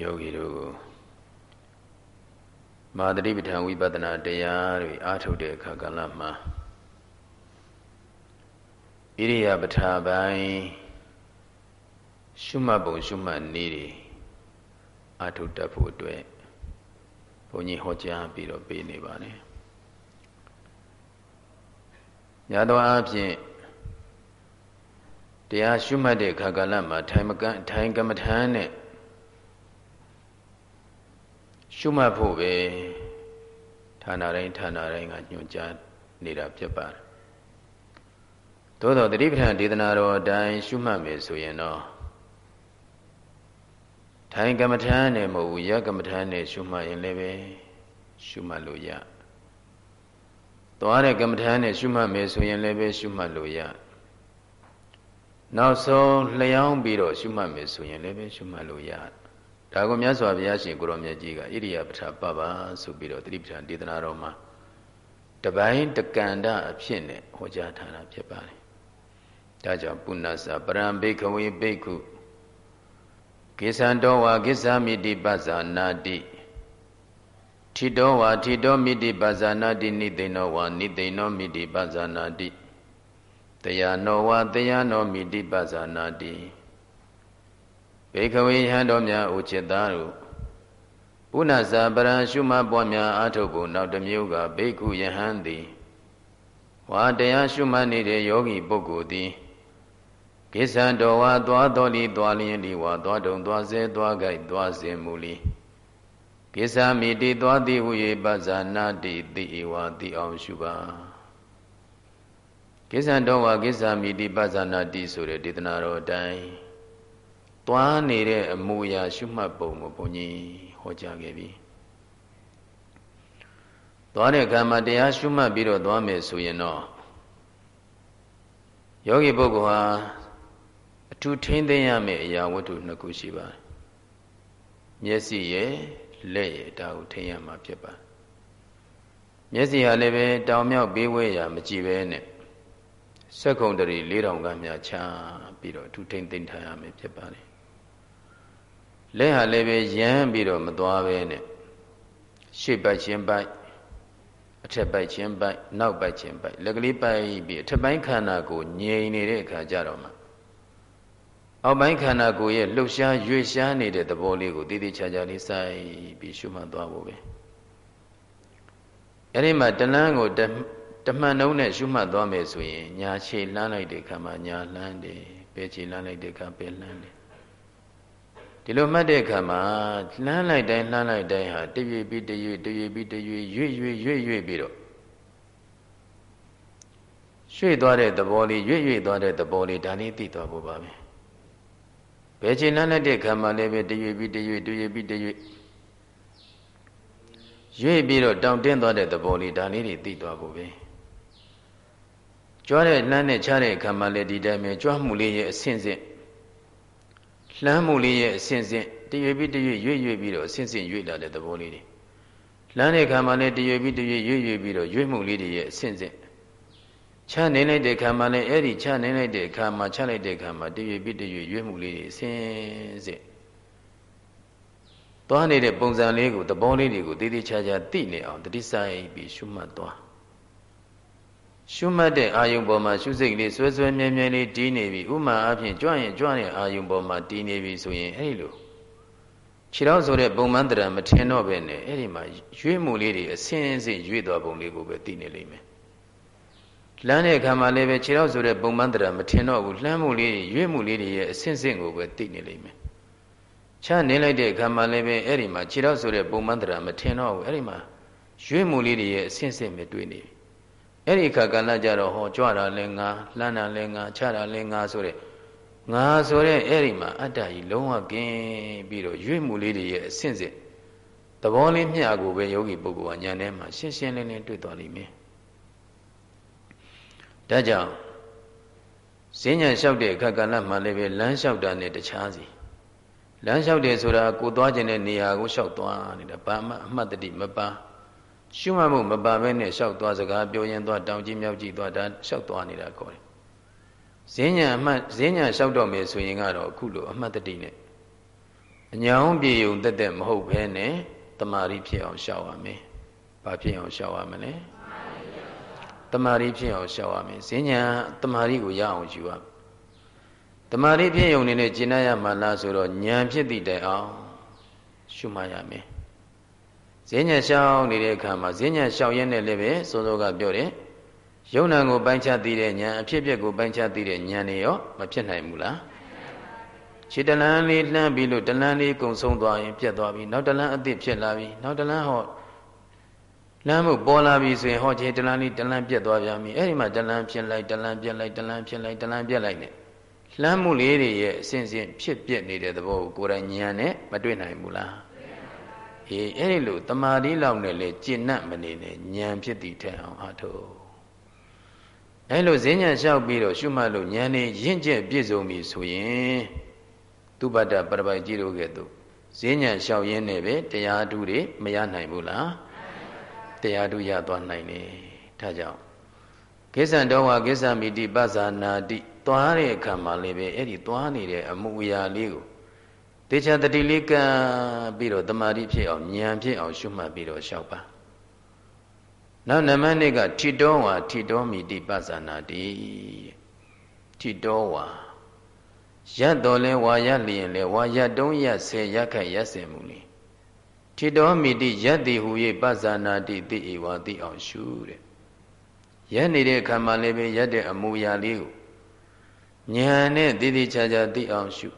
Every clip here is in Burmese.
ယောဂီတို့ကိုမာသတိပဋ္ဌာန်ဝိပဿနာတရားတွေအားထုတ်တဲ့အခါကလည်းမှာဣရိယာပဋ္ဌာပိုင်းရှုမှတ်ပုံရှုမှတ်နည်းတွေအားထုတ်တတ်ဖို့အတွက်ဘုန်းကြီးဟောကြားပြီးတော့ပေးနေပါတယ်ညသောအားဖြင့်တရားရှုမှတ်တဲ့ခါကာလမှာထိုင်မကန်ထိုင်ကမ္မထမ်းနဲ့ ရှုမှတ်ဖို့ပဲဌာနတိုင်းဌာနတိုင်းကညွှန်ကြားနေတာဖြစ်ပါတယ်သို့တော်တတိပဋ္ဌာန်ဒေသနာတော်အတိုင်းရှုမှတ်မယ်ဆိုရင်တော့ထိုင်ကမ္မထမ်းနဲ့မဟုတ်ဘူးရကမ္မထမ်းနဲ့ရှုမှတ်ရင်လည်းပဲရှုမှတ်လို့ရသွားတဲ့ကမ္မထမ်းနဲ့ရှုမှတ်မယ်ဆိုရင်လည်းပဲရှုမှတ်လို့ရနောက်ဆုံးလျောင်းပြီးတော့ရှုမှတ်မယ်ဆိုရင်လည်းပဲရှုမှတ်လို့ရ ဒါကိုမြတ်စွာဘုရားရှင်ကိုရောမြတ်ကြီးကဣရိယာပဋ္ဌပပဆိုပြီးတော့တတိပဋ္ဌာန်ဒေသနာတော်မှာတပိုင်းတကန္တအဖြစ်နဲ့ဟောကြားထားတာဖြစ်ပါတယ်ဒါကြောင့်ပုဏ္ဏစာပရံဘိခဝေဘိက္ခုကိသံတော်ဝါကိသမိတိပဇာနာတိထိတောဝါထိတောမိတိပဇာနာတိနိသိဏောဝါနိသိဏောမိတိပဇာနာတိတရားနောဝါတရားနောမိတိပဇာနာတိ ဘေခဝေဟံတော်များဥจิตသားတို့ပုဏ္ဏဇာပရံရှုမပွားများအာထုတ်ဖို့နောက်တစ်မျိုးကဘေကုယဟန်သည်ဝါတရားရှုမှတ်နေတဲ့ယောဂီပုဂ္ဂိုလ်သည်ကိစ္ဆံတော်ဝါသွားတော်လီသွားလျင်လီဝါသွားတုံသွားစေသွားကြိုက်သွားစေမူလီကိစ္ဆာမိတိသွားသည်ဟု၍ပဇာနာတိတိဧဝတိအောင်ရှုပါကိစ္ဆံတော်ဝါကိစ္ဆာမိတိပဇာနာတိဆိုတဲ့ဒေသနာတော်အတိုင်း သွားနေတဲ့အမူအရာရှုမှတ်ပုံကိုဘုန်းကြီးဟောကြားခဲ့ပြီသွားတဲ့အခါမှာတရားရှုမှတ်ပြီးတော့သွားမယ်ဆိုရင်တော့ယောဂီပုဂ္ဂိုလ်ဟာအထူးထိမ့်သိမ်းရမယ့်အရာဝတ္ထုနှစ်ခုရှိပါတယ်မျက်စိရဲ့လက်ရဲ့ဒါကိုထိမ့်ရမှာဖြစ်ပါမျက်စိဟာလည်းပဲတောင်မြောက်ဘေးဝဲရာမကြည့်ပဲနဲ့စက္ကုံတရီ၄000ကမြချပြီးတော့အထူးထိမ့်သိမ်းထားရမယ်ဖြစ်ပါတယ် လက်ဟာလည်းပဲရမ်းပြီးတော့မသွားပဲနဲ့ရှေ့ပိုက်ချင်းပိုက်အထက်ပိုက်ချင်းပိုက်နောက်ပိုက်ချင်းပိုက်လက်ကလေးပိုက်ပြီးအထက်ပိုင်းခန္ဓာကိုငြိမ်နေတဲ့အခါကျတော့မှအောက်ပိုင်းခန္ဓာကိုယ်ရဲ့လှုပ်ရှားရွေ့ရှားနေတဲ့သဘောလေးကိုတည်တည်ချာချာလေးစိုက်ပြီးရှုမှတ်သွားဖို့ပဲအဲ့ဒီမှာတလန်းကိုတမှန်နှုံးနဲ့ရှုမှတ်သွားမယ်ဆိုရင်ညာခြေလှမ်းလိုက်တဲ့အခါမှာညာလှမ်းတယ်ဘယ်ခြေလှမ်းလိုက်တဲ့အခါဘယ်လှမ်းတယ် ဒီလိုမှတ်တဲ့အခါမှာလှမ်းလိုက်တိုင်းလှမ်းလိုက်တိုင်းဟာတရွေပြီးတရွေတရွေပြီးတရွေရွေ့ရွေ့ရွေ့ရွေ့ပြီးတော့ရွှေ့သွားတဲ့သဘောလေးရွေ့ရွေ့သွားတဲ့သဘောလေးဒါလေးသိသွားဖို့ပါပဲဘယ်ချိန်လှမ်းလိုက်တဲ့အခါမှာလည်းပဲတရွေပြီးတရွေတရွေပြီးတရွေရွေ့ပြီးတော့တောင်တင်းသွားတဲ့သဘောလေးဒါလေးတွေသိသွားဖို့ပဲကြွားတဲ့လှမ်းနဲ့ချတဲ့အခါမှာလည်းဒီတိုင်းပဲကြွားမှုလေးရဲ့အဆင့်ဆင့် လှမ်းမှုလေးရဲ့အစဉ်စဉ်တရွေပြီးတရွေရွေ့ရွေ့ပြီးတော့အစဉ်စဉ်ရွေ့လာတဲ့သဘောလေးတွေလှမ်းတဲ့ခါမှာလည်းတရွေပြီးတရွေရွေ့ရွေ့ပြီးတော့ရွေ့မှုလေးတွေရဲ့အစဉ်စဉ်ချနေလိုက်တဲ့ခါမှာလည်းအဲ့ဒီချနေလိုက်တဲ့ခါမှာချလိုက်တဲ့ခါမှာတရွေပြီးတရွေရွေ့မှုလေးတွေအစဉ်စဉ်သွားနေတဲ့ပုံစံလေးကိုသဘောလေးတွေကိုတည်တည်ချာချာသိနေအောင်တတိဆိုင်ပြီးရှုမှတ်သွား ရှုမှတ်တဲ့အာယုံပေါ်မှာရှုစိတ်လေးဆွဲဆွဲမြဲမြဲလေးတည်နေပြီဥမာအဖြစ်ကြွရင်ကြွတဲ့အာယုံပေါ်မှာတည်နေပြီဆိုရင်အဲ့ဒီလိုခြေတော်ဆိုတဲ့ပုံမှန်တရမထင်တော့ပဲနဲ့အဲ့ဒီမှာရွေးမှုလေးတွေအစင်းအစင်းရွေးသွားပုံလေးကိုပဲတည်နေလိမ့်မယ်လမ်းတဲ့အခါမှာလည်းပဲခြေတော်ဆိုတဲ့ပုံမှန်တရမထင်တော့ဘူးလှမ်းမှုလေးတွေရွေးမှုလေးတွေရဲ့အစင်းစင်းကိုပဲတည်နေလိမ့်မယ်ချနေလိုက်တဲ့အခါမှာလည်းပဲအဲ့ဒီမှာခြေတော်ဆိုတဲ့ပုံမှန်တရမထင်တော့ဘူးအဲ့ဒီမှာရွေးမှုလေးတွေရဲ့အစင်းစင်းပဲတွေ့နေပြီ အဲ့ဒီခါကလည်းကြတော့ဟောကြွတာလဲငါလှမ်းတာလဲငါချတာလဲငါဆိုတဲ့ငါဆိုတဲ့အဲ့ဒီမှာအတ္တကြီးလုံးဝကင်းပြီးတော့ရွေ့မှုလေးတွေရဲ့အဆင့်စစ်သဘောလေးမျှကိုပဲယောဂီပုဂ္ဂိုလ်ကဉာဏ်ထဲမှာရှင်းရှင်းလင်းလင်းတွေ့သွားလိမ့်မယ်။ဒါကြောင့်ဈဉ္ညာလျှောက်တဲ့အခါကလည်းမှလည်းပဲလမ်းလျှောက်တာနဲ့တခြားစီလမ်းလျှောက်တယ်ဆိုတာကိုသွားခြင်းတဲ့နေရာကိုလျှောက်သွားနေတာဘာမှအမှတ်တတိမပါဘူး ရှုမှတ်မှုမပါဘဲနဲ့လျှောက်သွားစကားပြောရင်သွားတောင်ကြီးမြောက်ကြီးသွားဒါလျှောက်သွားနေတာခေါ်တယ်။ဈဉ္ညာအမှတ်ဈဉ္ညာလျှောက်တော့မယ်ဆိုရင်ကတော့အခုလိုအမှတ်တတိနဲ့အညာုံပြေုံတက်တက်မဟုတ်ဘဲနဲ့တမာရီဖြစ်အောင်ရှောက်ရမယ်။ဘာဖြစ်အောင်ရှောက်ရမလဲ။တမာရီဖြစ်အောင်ရှောက်ရမယ်။ဈဉ္ညာတမာရီကိုရအောင်ယူရမယ်။တမာရီဖြစ်ုံနေနဲ့ကျင့်ရမှလားဆိုတော့ဉာဏ်ဖြစ်သည့်တိုင်အောင်ရှုမှတ်ရမယ်။ ဈဉ္ညာရှောက်နေတဲ့အခါမှာဈဉ္ညာရှောက်ရင်းနဲ့လည်းပဲစောစောကပြောတယ်။ယုံနာကိုပိုင်းခြားသိတဲ့ဉာဏ်အဖြစ်အပျက်ကိုပိုင်းခြားသိတဲ့ဉာဏ်တွေရောမဖြစ်နိုင်ဘူးလား။ခြေတလန်းလေးလှမ်းပြီးလို့တလန်းလေးကုံဆုံးသွားရင်ပြတ်သွားပြီနောက်တလန်းအသစ်ဖြစ်လာပြီနောက်တလန်းဟောလမ်းမှုပေါ်လာပြီဆိုရင်ဟောခြေတလန်းလေးတလန်းပြတ်သွားပြန်ပြီအဲ့ဒီမှာတလန်းဖြစ်လိုက်တလန်းပြတ်လိုက်တလန်းဖြစ်လိုက်တလန်းပြတ်လိုက်နဲ့လှမ်းမှုလေးတွေရဲ့အစဉ်စဉ်ဖြစ်ပြနေတဲ့သဘောကိုကိုယ်တိုင်ဉာဏ်နဲ့မတွေ့နိုင်ဘူးလား အေးအဲ့ဒီလိုတမာတိလောက်နဲ့လေကျင့်납မနေနဲ့ဉာဏ်ဖြစ်တည်ထအောင်အားထုတ်အဲ့လိုဈဉ္ညာလျှောက်ပြီးတော့ရှုမှတ်လို့ဉာဏ်နဲ့ရင့်ကျက်ပြည့်စုံပြီဆိုရင်သူပတ္တပရပိုက်ကြည့်လို့ကဲ့သို့ဈဉ္ညာလျှောက်ရင်းနဲ့ပဲတရားဓုတွေမရနိုင်ဘူးလားတရားဓုရသွားနိုင်တယ်ဒါကြောင့်ကိစ္ဆံတော်ဝကိစ္ဆံမိတိပဇာနာတိသွားတဲ့အခါမှာလည်းပဲအဲ့ဒီသွားနေတဲ့အမှုအရာလေးကို တေချာတတိလေးကံပြီးတော့တမာတိဖြစ်အောင်ဉာဏ်ဖြစ်အောင်ရှုမှတ်ပြီးတော့လျှောက်ပါနောက်နံပါတ်2ကထိတောဝါထိတောမိတိပဇာနာတိထိတောဝါရက်တော်လဲဝါရလျင်လဲဝါရတုံးရဆယ်ရက်ခက်ရက်စင်မူလေထိတော်မိတိရက်တိဟူ၍ပဇာနာတိတိဧဝတိအောင်ရှုတဲ့ရက်နေတဲ့အခါမှာလည်းပဲရက်တဲ့အမူအရာလေးကိုဉာဏ်နဲ့တည်တည်ချာချာသိအောင်ရှု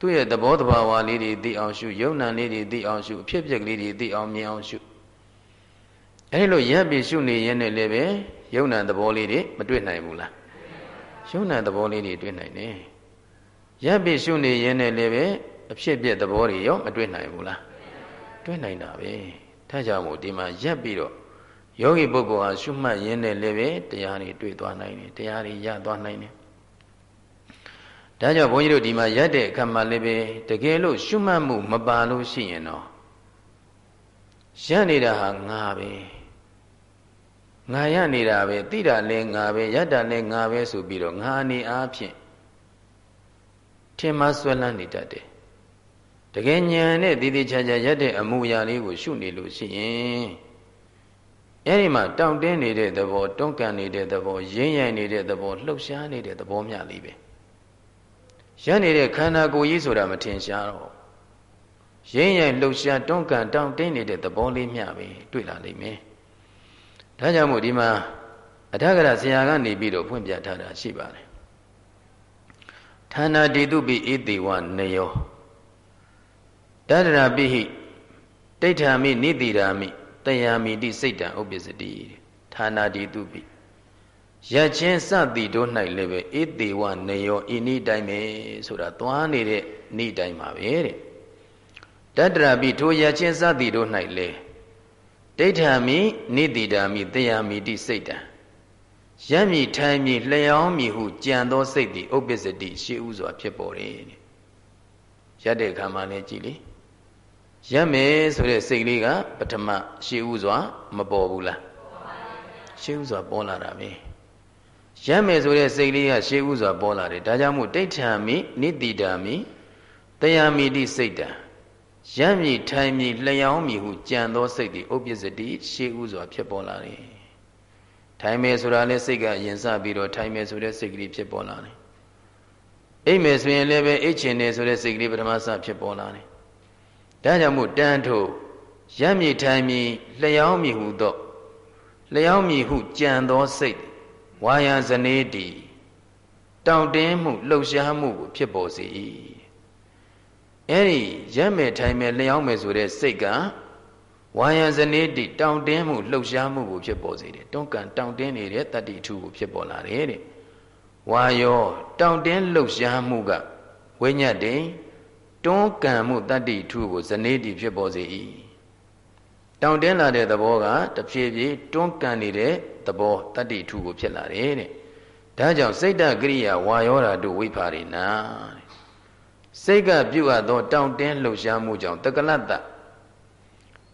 သူ့ရဲ့သဘောတဘာဝလေးတွေသိအောင်ရှုယုံ nant လေးတွေသိအောင်ရှုအဖြစ်ပြက်ကလေးတွေသိအောင်မြင်အောင်ရှုအဲဒီလိုရက်ပြီးရှုနေရင်လည်းပဲယုံ nant သဘောလေးတွေမတွေ့နိုင်ဘူးလားယုံ nant သဘောလေးတွေတွေ့နိုင်တယ်ရပ်ပြီးရှုနေရင်လည်းပဲအဖြစ်ပြက်သဘောတွေရောမတွေ့နိုင်ဘူးလားတွေ့နိုင်တာပဲဒါကြောင့်မို့ဒီမှာရပ်ပြီးတော့ယောဂီပုဂ္ဂိုလ်ဟာရှုမှတ်ရင်းနဲ့လည်းပဲတရားတွေတွေ့သွားနိုင်တယ်တရားတွေရသွားနိုင်တယ် ဒါကြောင့်ဘုန်းကြီးတို့ဒီမှာရက်တဲ့အခါမှာလည်းပဲတကယ်လို့ရှုမှတ်မှုမပါလို့ရှိရင်တော့ရက်နေတာဟာငါပဲငါရနေတာပဲသိတာလည်းငါပဲရတာလည်းငါပဲဆိုပြီးတော့ငါအနေအားဖြင့်ထင်မှားဆွဲလန်းနေတတ်တယ်တကယ်ဉာဏ်နဲ့တည်တည်ချာချာရက်တဲ့အမူအရာလေးကို ရှုနေလို့ရှိရင်အဲ့ဒီမှာတောင့်တင်းနေတဲ့သဘောတွန်းကန်နေတဲ့သဘောရင်းရိုင်နေတဲ့သဘောလှုပ်ရှားနေတဲ့သဘောမျှလေးပဲ ရက်နေတဲ့ခန္ဓာကိုယ်ကြီးဆိုတာမထင်ရှားတော့ရင်းရိုင်လှုပ်ရှားတွန်းကန်တောင့်တင်းနေတဲ့သဘောလေးမျှပဲတွေ့လာလိမ့်မယ်ဒါကြောင့်မို့ဒီမှာအထက်ကရာဆရာကနေပြီးတော့ဖွင့်ပြထားတာရှိပါတယ်ဌာနာတိတုပိဣတိဝနယောတတရာပိဟိတိဋ္ဌာမိနိတိရာမိတယာမိတိစိတ်တံဥပ္ပစ္စတိဌာနာတိတုပိ ရချင်းစသည်တို့၌လည်းပဲဣတိဝနယောဤနိတိုင်းပဲဆိုတာသွားနေတဲ့နိတိုင်းပါပဲတဲ့တတရာပိထိုရချင်းစသည်တို့၌လည်းဒိဋ္ဌာမိနိတိတာမိတယာမိတိစိတ်တံရက်မြည်ထိုင်မြည်လျှောင်းမြည်ဟုကြံသောစိတ်သည်ဥပ္ပစ္စတိရှေးဥစွာဖြစ်ပေါ်တယ်တဲ့ရက်တဲ့အခါမှာလည်းကြည်လေရက်မယ်ဆိုတဲ့စိတ်လေးကပထမရှေးဥစွာ မပေါ်ဘူးလားရှေးဥစွာပေါ်လာတာပဲ ရက်မယ်ဆိုတဲ့စိတ်လေးကရှေးဥစွာပေါ်လာတယ်ဒါကြောင့်မို့တိဋ္ဌာမိနိတိတာမိတရားမိတိစိတ်တံရက်မြည်ထိုင်မြည်လျှောင်းမြည်ဟုကြံသောစိတ်သည်ဥပ္ပစ္စတိရှေးဥစွာဖြစ်ပေါ်လာတယ်ထိုင်မယ်ဆိုတာလည်းစိတ်ကရင်စပြီးတော့ထိုင်မယ်ဆိုတဲ့စိတ်ကလေးဖြစ်ပေါ်လာတယ်အိပ်မယ်ဆိုရင်လည်းပဲအိပ်ချင်တယ်ဆိုတဲ့စိတ်ကလေးပထမစဖြစ်ပေါ်လာတယ်ဒါကြောင့်မို့တန်းထို့ရက်မြည်ထိုင်မြည်လျှောင်းမြည်ဟုသောလျှောင်းမြည်ဟုကြံသောစိတ် ဝါယံဇနေတီတောင့်တင်းမှုလှုပ်ရှားမှုကိုဖြစ်ပေါ်စေ၏အဲ့ဒီရက်မယ်ထိုင်မယ်လျှောင်းမယ်ဆိုတဲ့စိတ်ကဝါယံဇနေတိတောင့်တင်းမှုလှုပ်ရှားမှုကိုဖြစ်ပေါ်စေတယ်တွန်းကန်တောင့်တင်းနေတဲ့တတ္တိထုကိုဖြစ်ပေါ်လာတယ်တဲ့ဝါယောတောင့်တင်းလှုပ်ရှားမှုကဝိညာတ်တိတွန်းကန်မှုတတ္တိထုကိုဇနေတိဖြစ်ပေါ်စေ၏ တောင့်တင်းလာတဲ့သဘောကတဖြည်းဖြည်းတွန်းကန်နေတဲ့သဘောတတ္တိထုကိုဖြစ်လာတယ်တဲ့ဒါကြောင့်စိတ်တကရိယာဝါယောဓာတုဝိဖာရိနာစိတ်ကပြုအပ်သောတောင့်တင်းလှုပ်ရှားမှုကြောင့်တက္ကလတ္တ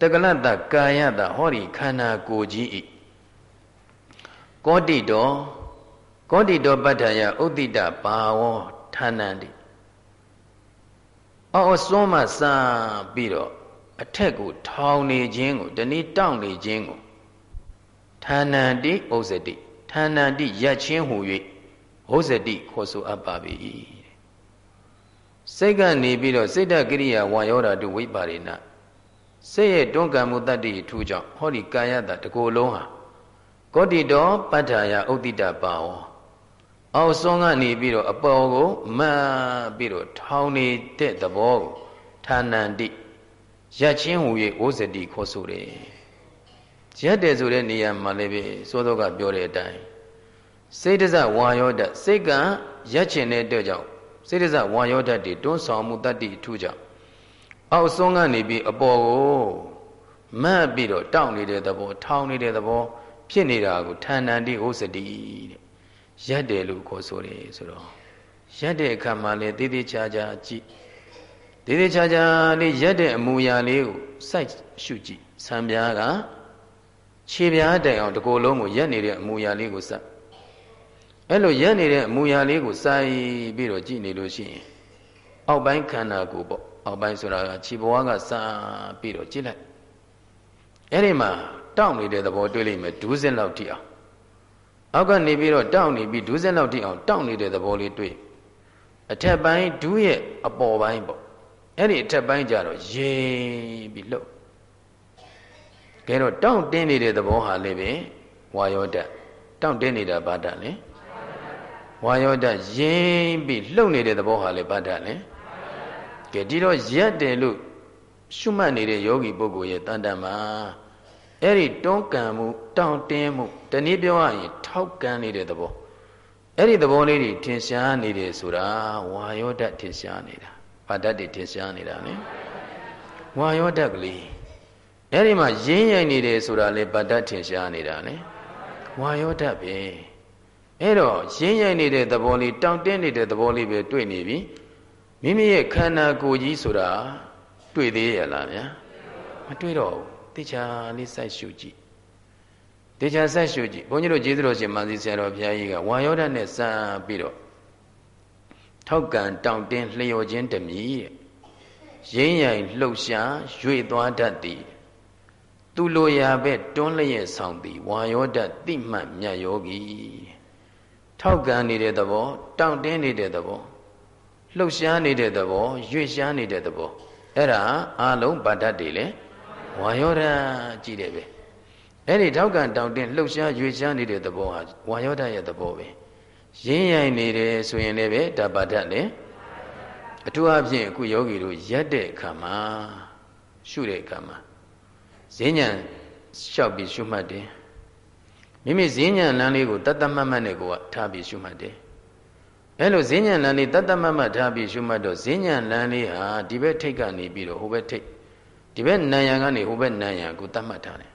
တကလတ္တကာယတဟောဒီခန္ဓာကိုယ်ကြီးဤကောတိတောကောတိတောပဋ္ဌာယဥဒိတဘာဝဌာနန္တိအော်စွန်းမှစပြီးတော့ အထက်ကိုထောင်နေခြင်းကိုတနည်းတောင့်နေခြင်းကိုဌာဏံတိဥစ္စတိဌာဏံတိရက်ချင်းဟူ၍ဥစ္စတိခေါ်ဆိုအပ်ပါပြီစိတ်ကနေပြီးတော့စိတ်တကိရိယာဝါယောဓာတုဝိပါရိဏစိတ်ရဲ့တွန်းကံမှုတတ္တိထူးကြောင့်ဟောဒီကာယတတကိုယ်လုံးဟာကောတိတောပဋ္ဌာယဥဒိတပါဝအောက်ဆုံးကနေပြီးတော့အပေါ်ကိုမတ်ပြီးတော့ထောင်းနေတဲ့သဘောကိုဌာဏံတိ ရက်ချင်းဟူ၍ဩဇတိခေါ်ဆိုတယ်ရက်တယ်ဆိုတဲ့နေရာမှာလည်းပဲစောစောကပြောတဲ့အတိုင်းစိတ်တဇဝါယောဓာတ်စိတ်ကရက်ချင်တဲ့အတွက်ကြောင့်စိတ်တဇဝါယောဓာတ်တွေတွန်းဆောင်မှုတတ္တိအထူးကြောင့်အောက်ဆုံးကနေပြီးအပေါ်ကိုမတ်ပြီးတော့တောင့်နေတဲ့သဘော ထောင်းနေတဲ့သဘော ဖြစ်နေတာကိုဌာဏံတိဩဇတိတဲ့ရက်တယ်လို့ခေါ်ဆိုတယ်ဆိုတော့ရက်တဲ့အခါမှာလေတည်တည်ချာချာကြည့် တည်တည်ချာချာလေးရက်တဲ့အမူအရာလေးကိုစိုက်ရှုကြည့်ဆံပြားကခြေပြားတိုင်အောင်တကိုယ်လုံးကိုရက်နေတဲ့အမူအရာလေးကိုစိုက်အဲ့လိုရက်နေတဲ့အမူအရာလေးကိုစိုက်ပြီးတော့ကြည့်နေလို့ရှိရင်အောက်ပိုင်းခန္ဓာကိုယ်ပေါ့အောက်ပိုင်းဆိုတာကခြေဘဝကစပြီးတော့ကြည့်လိုက်အဲ့ဒီမှာတောင့်နေတဲ့သဘောတွေ့လိမ့်မယ်ဒူးစင်းလောက်တိအောင်အောက်ကနေပြီးတော့တောင့်နေပြီးဒူးစင်းလောက်တိအောင်တောင့်နေတဲ့သဘောလေးတွေ့အထက်ပိုင်းဒူးရဲ့အပေါ်ပိုင်းပေါ့ အဲ့ဒီအထက်ပိုင်းကျတော့ရေပြီးလှုပ်ကဲတော့တောင့်တင်းနေတဲ့သဘောဟာလည်းပဲဝါယောဓာတ်တောင့်တင်းနေတာဘာဓာတ်လဲဝါယောဓာတ်ရင်းပြီးလှုပ်နေတဲ့သဘောဟာလည်းဘာဓာတ်လဲကဲဒီတော့ရက်တယ်လို့ရှုမှတ်နေတဲ့ယောဂီပုဂ္ဂိုလ်ရဲ့တန်တမှာအဲ့ဒီတွန်းကန်မှုတောင့်တင်းမှုတနည်းပြောရရင်ထောက်ကန်နေတဲ့သဘောအဲ့ဒီသဘောလေးတွေထင်ရှားနေတယ်ဆိုတာဝါယောဓာတ်ထင်ရှားနေတာ ဘာဓာတ်တွေထင်ရှားနေတာလေဝါယောဓာတ်ကလေးအဲ့ဒီမှာရင်းရိုက်နေတယ်ဆိုတာလေဘာဓာတ်ထင်ရှားနေတာလေဝါယောဓာတ်ပဲအဲ့တော့ရင်းရိုက်နေတဲ့သဘောလေးတောင့်တင်းနေတဲ့သဘောလေးပဲတွေ့နေပြီမိမိရဲ့ခန္ဓာကိုယ်ကြီးဆိုတာတွေ့သေးရလားဗျာမတွေ့တော့ဘူးတေချာလေးစိုက်ရှုကြည့်တေချာစိုက်ရှုကြည့်ဘုန်းကြီးတို့ကျေးဇူးတော်ရှင်မန်စီဆရာတော်ဘုရားကြီးကဝါယောဓာတ်နဲ့စမ်းပြီးတော့ ထောက်ကံတောင့်တင်းလျော်ခြင်းတမီတဲ့ရင်းရိုင်လှုပ်ရှားရွေသွားတတ်သည်သူလိုရာပဲတွန်းလျက်ဆောင်သည်ဝါယောဓာတ်တိမှတ်မြတ်ယောဂီထောက်ကံနေတဲ့သဘောတောင့်တင်းနေတဲ့သဘောလှုပ်ရှားနေတဲ့သဘောရွေ့ရှားနေတဲ့သဘောအဲ့ဒါအလုံးဗာတတ်တွေလေဝါယောဓာတ်ကြည့်တယ်ပဲအဲ့ဒီထောက်ကံတောင့်တင်းလှုပ်ရှားရွေ့ရှားနေတဲ့သဘောဟာဝါယောဓာတ်ရဲ့သဘောပဲ ရင်းရိုင်နေတယ်ဆိုရင်လည်းပဲဒါပါတတ်လေအထူးအဖြင့်အခုယောဂီတို့ရက်တဲ့အခါမှာရှုတဲ့အခါမှာဈဉ္ဉံလျှောက်ပြီးရှုမှတ်တယ်မိမိဈဉ္ဉံလမ်းလေးကိုတတ်တမတ်မတ်နဲ့ကိုကထားပြီးရှုမှတ်တယ်အဲလိုဈဉ္ဉံလမ်းလေးတတ်တမတ်မတ်ထားပြီးရှုမှတ်တော့ဈဉ္ဉံလမ်းလေးဟာဒီဘက်ထိတ်ကနေပြီးတော့ဟိုဘက်ထိတ်ဒီဘက်နံရံကနေဟိုဘက်နံရံကိုတတ်မှတ်ထားတယ်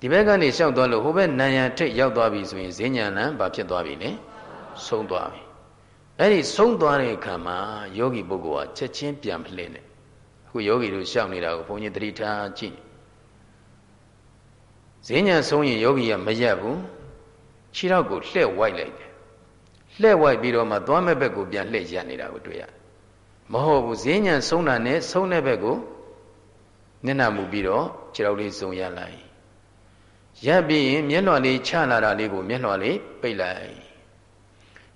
ဒီဘက်ကနေလျှောက်သွားလို့ဟိုဘက်နံရံထိတ်ရောက်သွားပြီဆိုရင်ဈဉ္ဉံလမ်းဘာဖြစ်သွားပြီလဲ ဆုံးသွားပြီအဲ့ဒီဆုံးသွားတဲ့အခါမှာယောဂီပုဂ္ဂိုလ်ကချက်ချင်းပြန်လှည့်နေအခုယောဂီတို့ရှောက်နေတာကိုဘုန်းကြီးသတိထားကြည့်ဈဉ္ညာဆုံးရင်ယောဂီကမရက်ဘူးခြေထောက်ကိုလှည့်ဝိုက်လိုက်တယ်လှည့်ဝိုက်ပြီးတော့မှသွားမဲ့ဘက်ကိုပြန်လှည့်ရက်နေတာကိုတွေ့ရတယ်မဟုတ်ဘူးဈဉ္ညာဆုံးတာနဲ့ဆုံးတဲ့ဘက်ကိုမျက်နှာမူပြီးတော့ခြေထောက်လေးစုံရလိုက်ရပ်ပြီးရင်မျက်လွှာလေးချလာတာလေးကိုမျက်လွှာလေးပိတ်လိုက်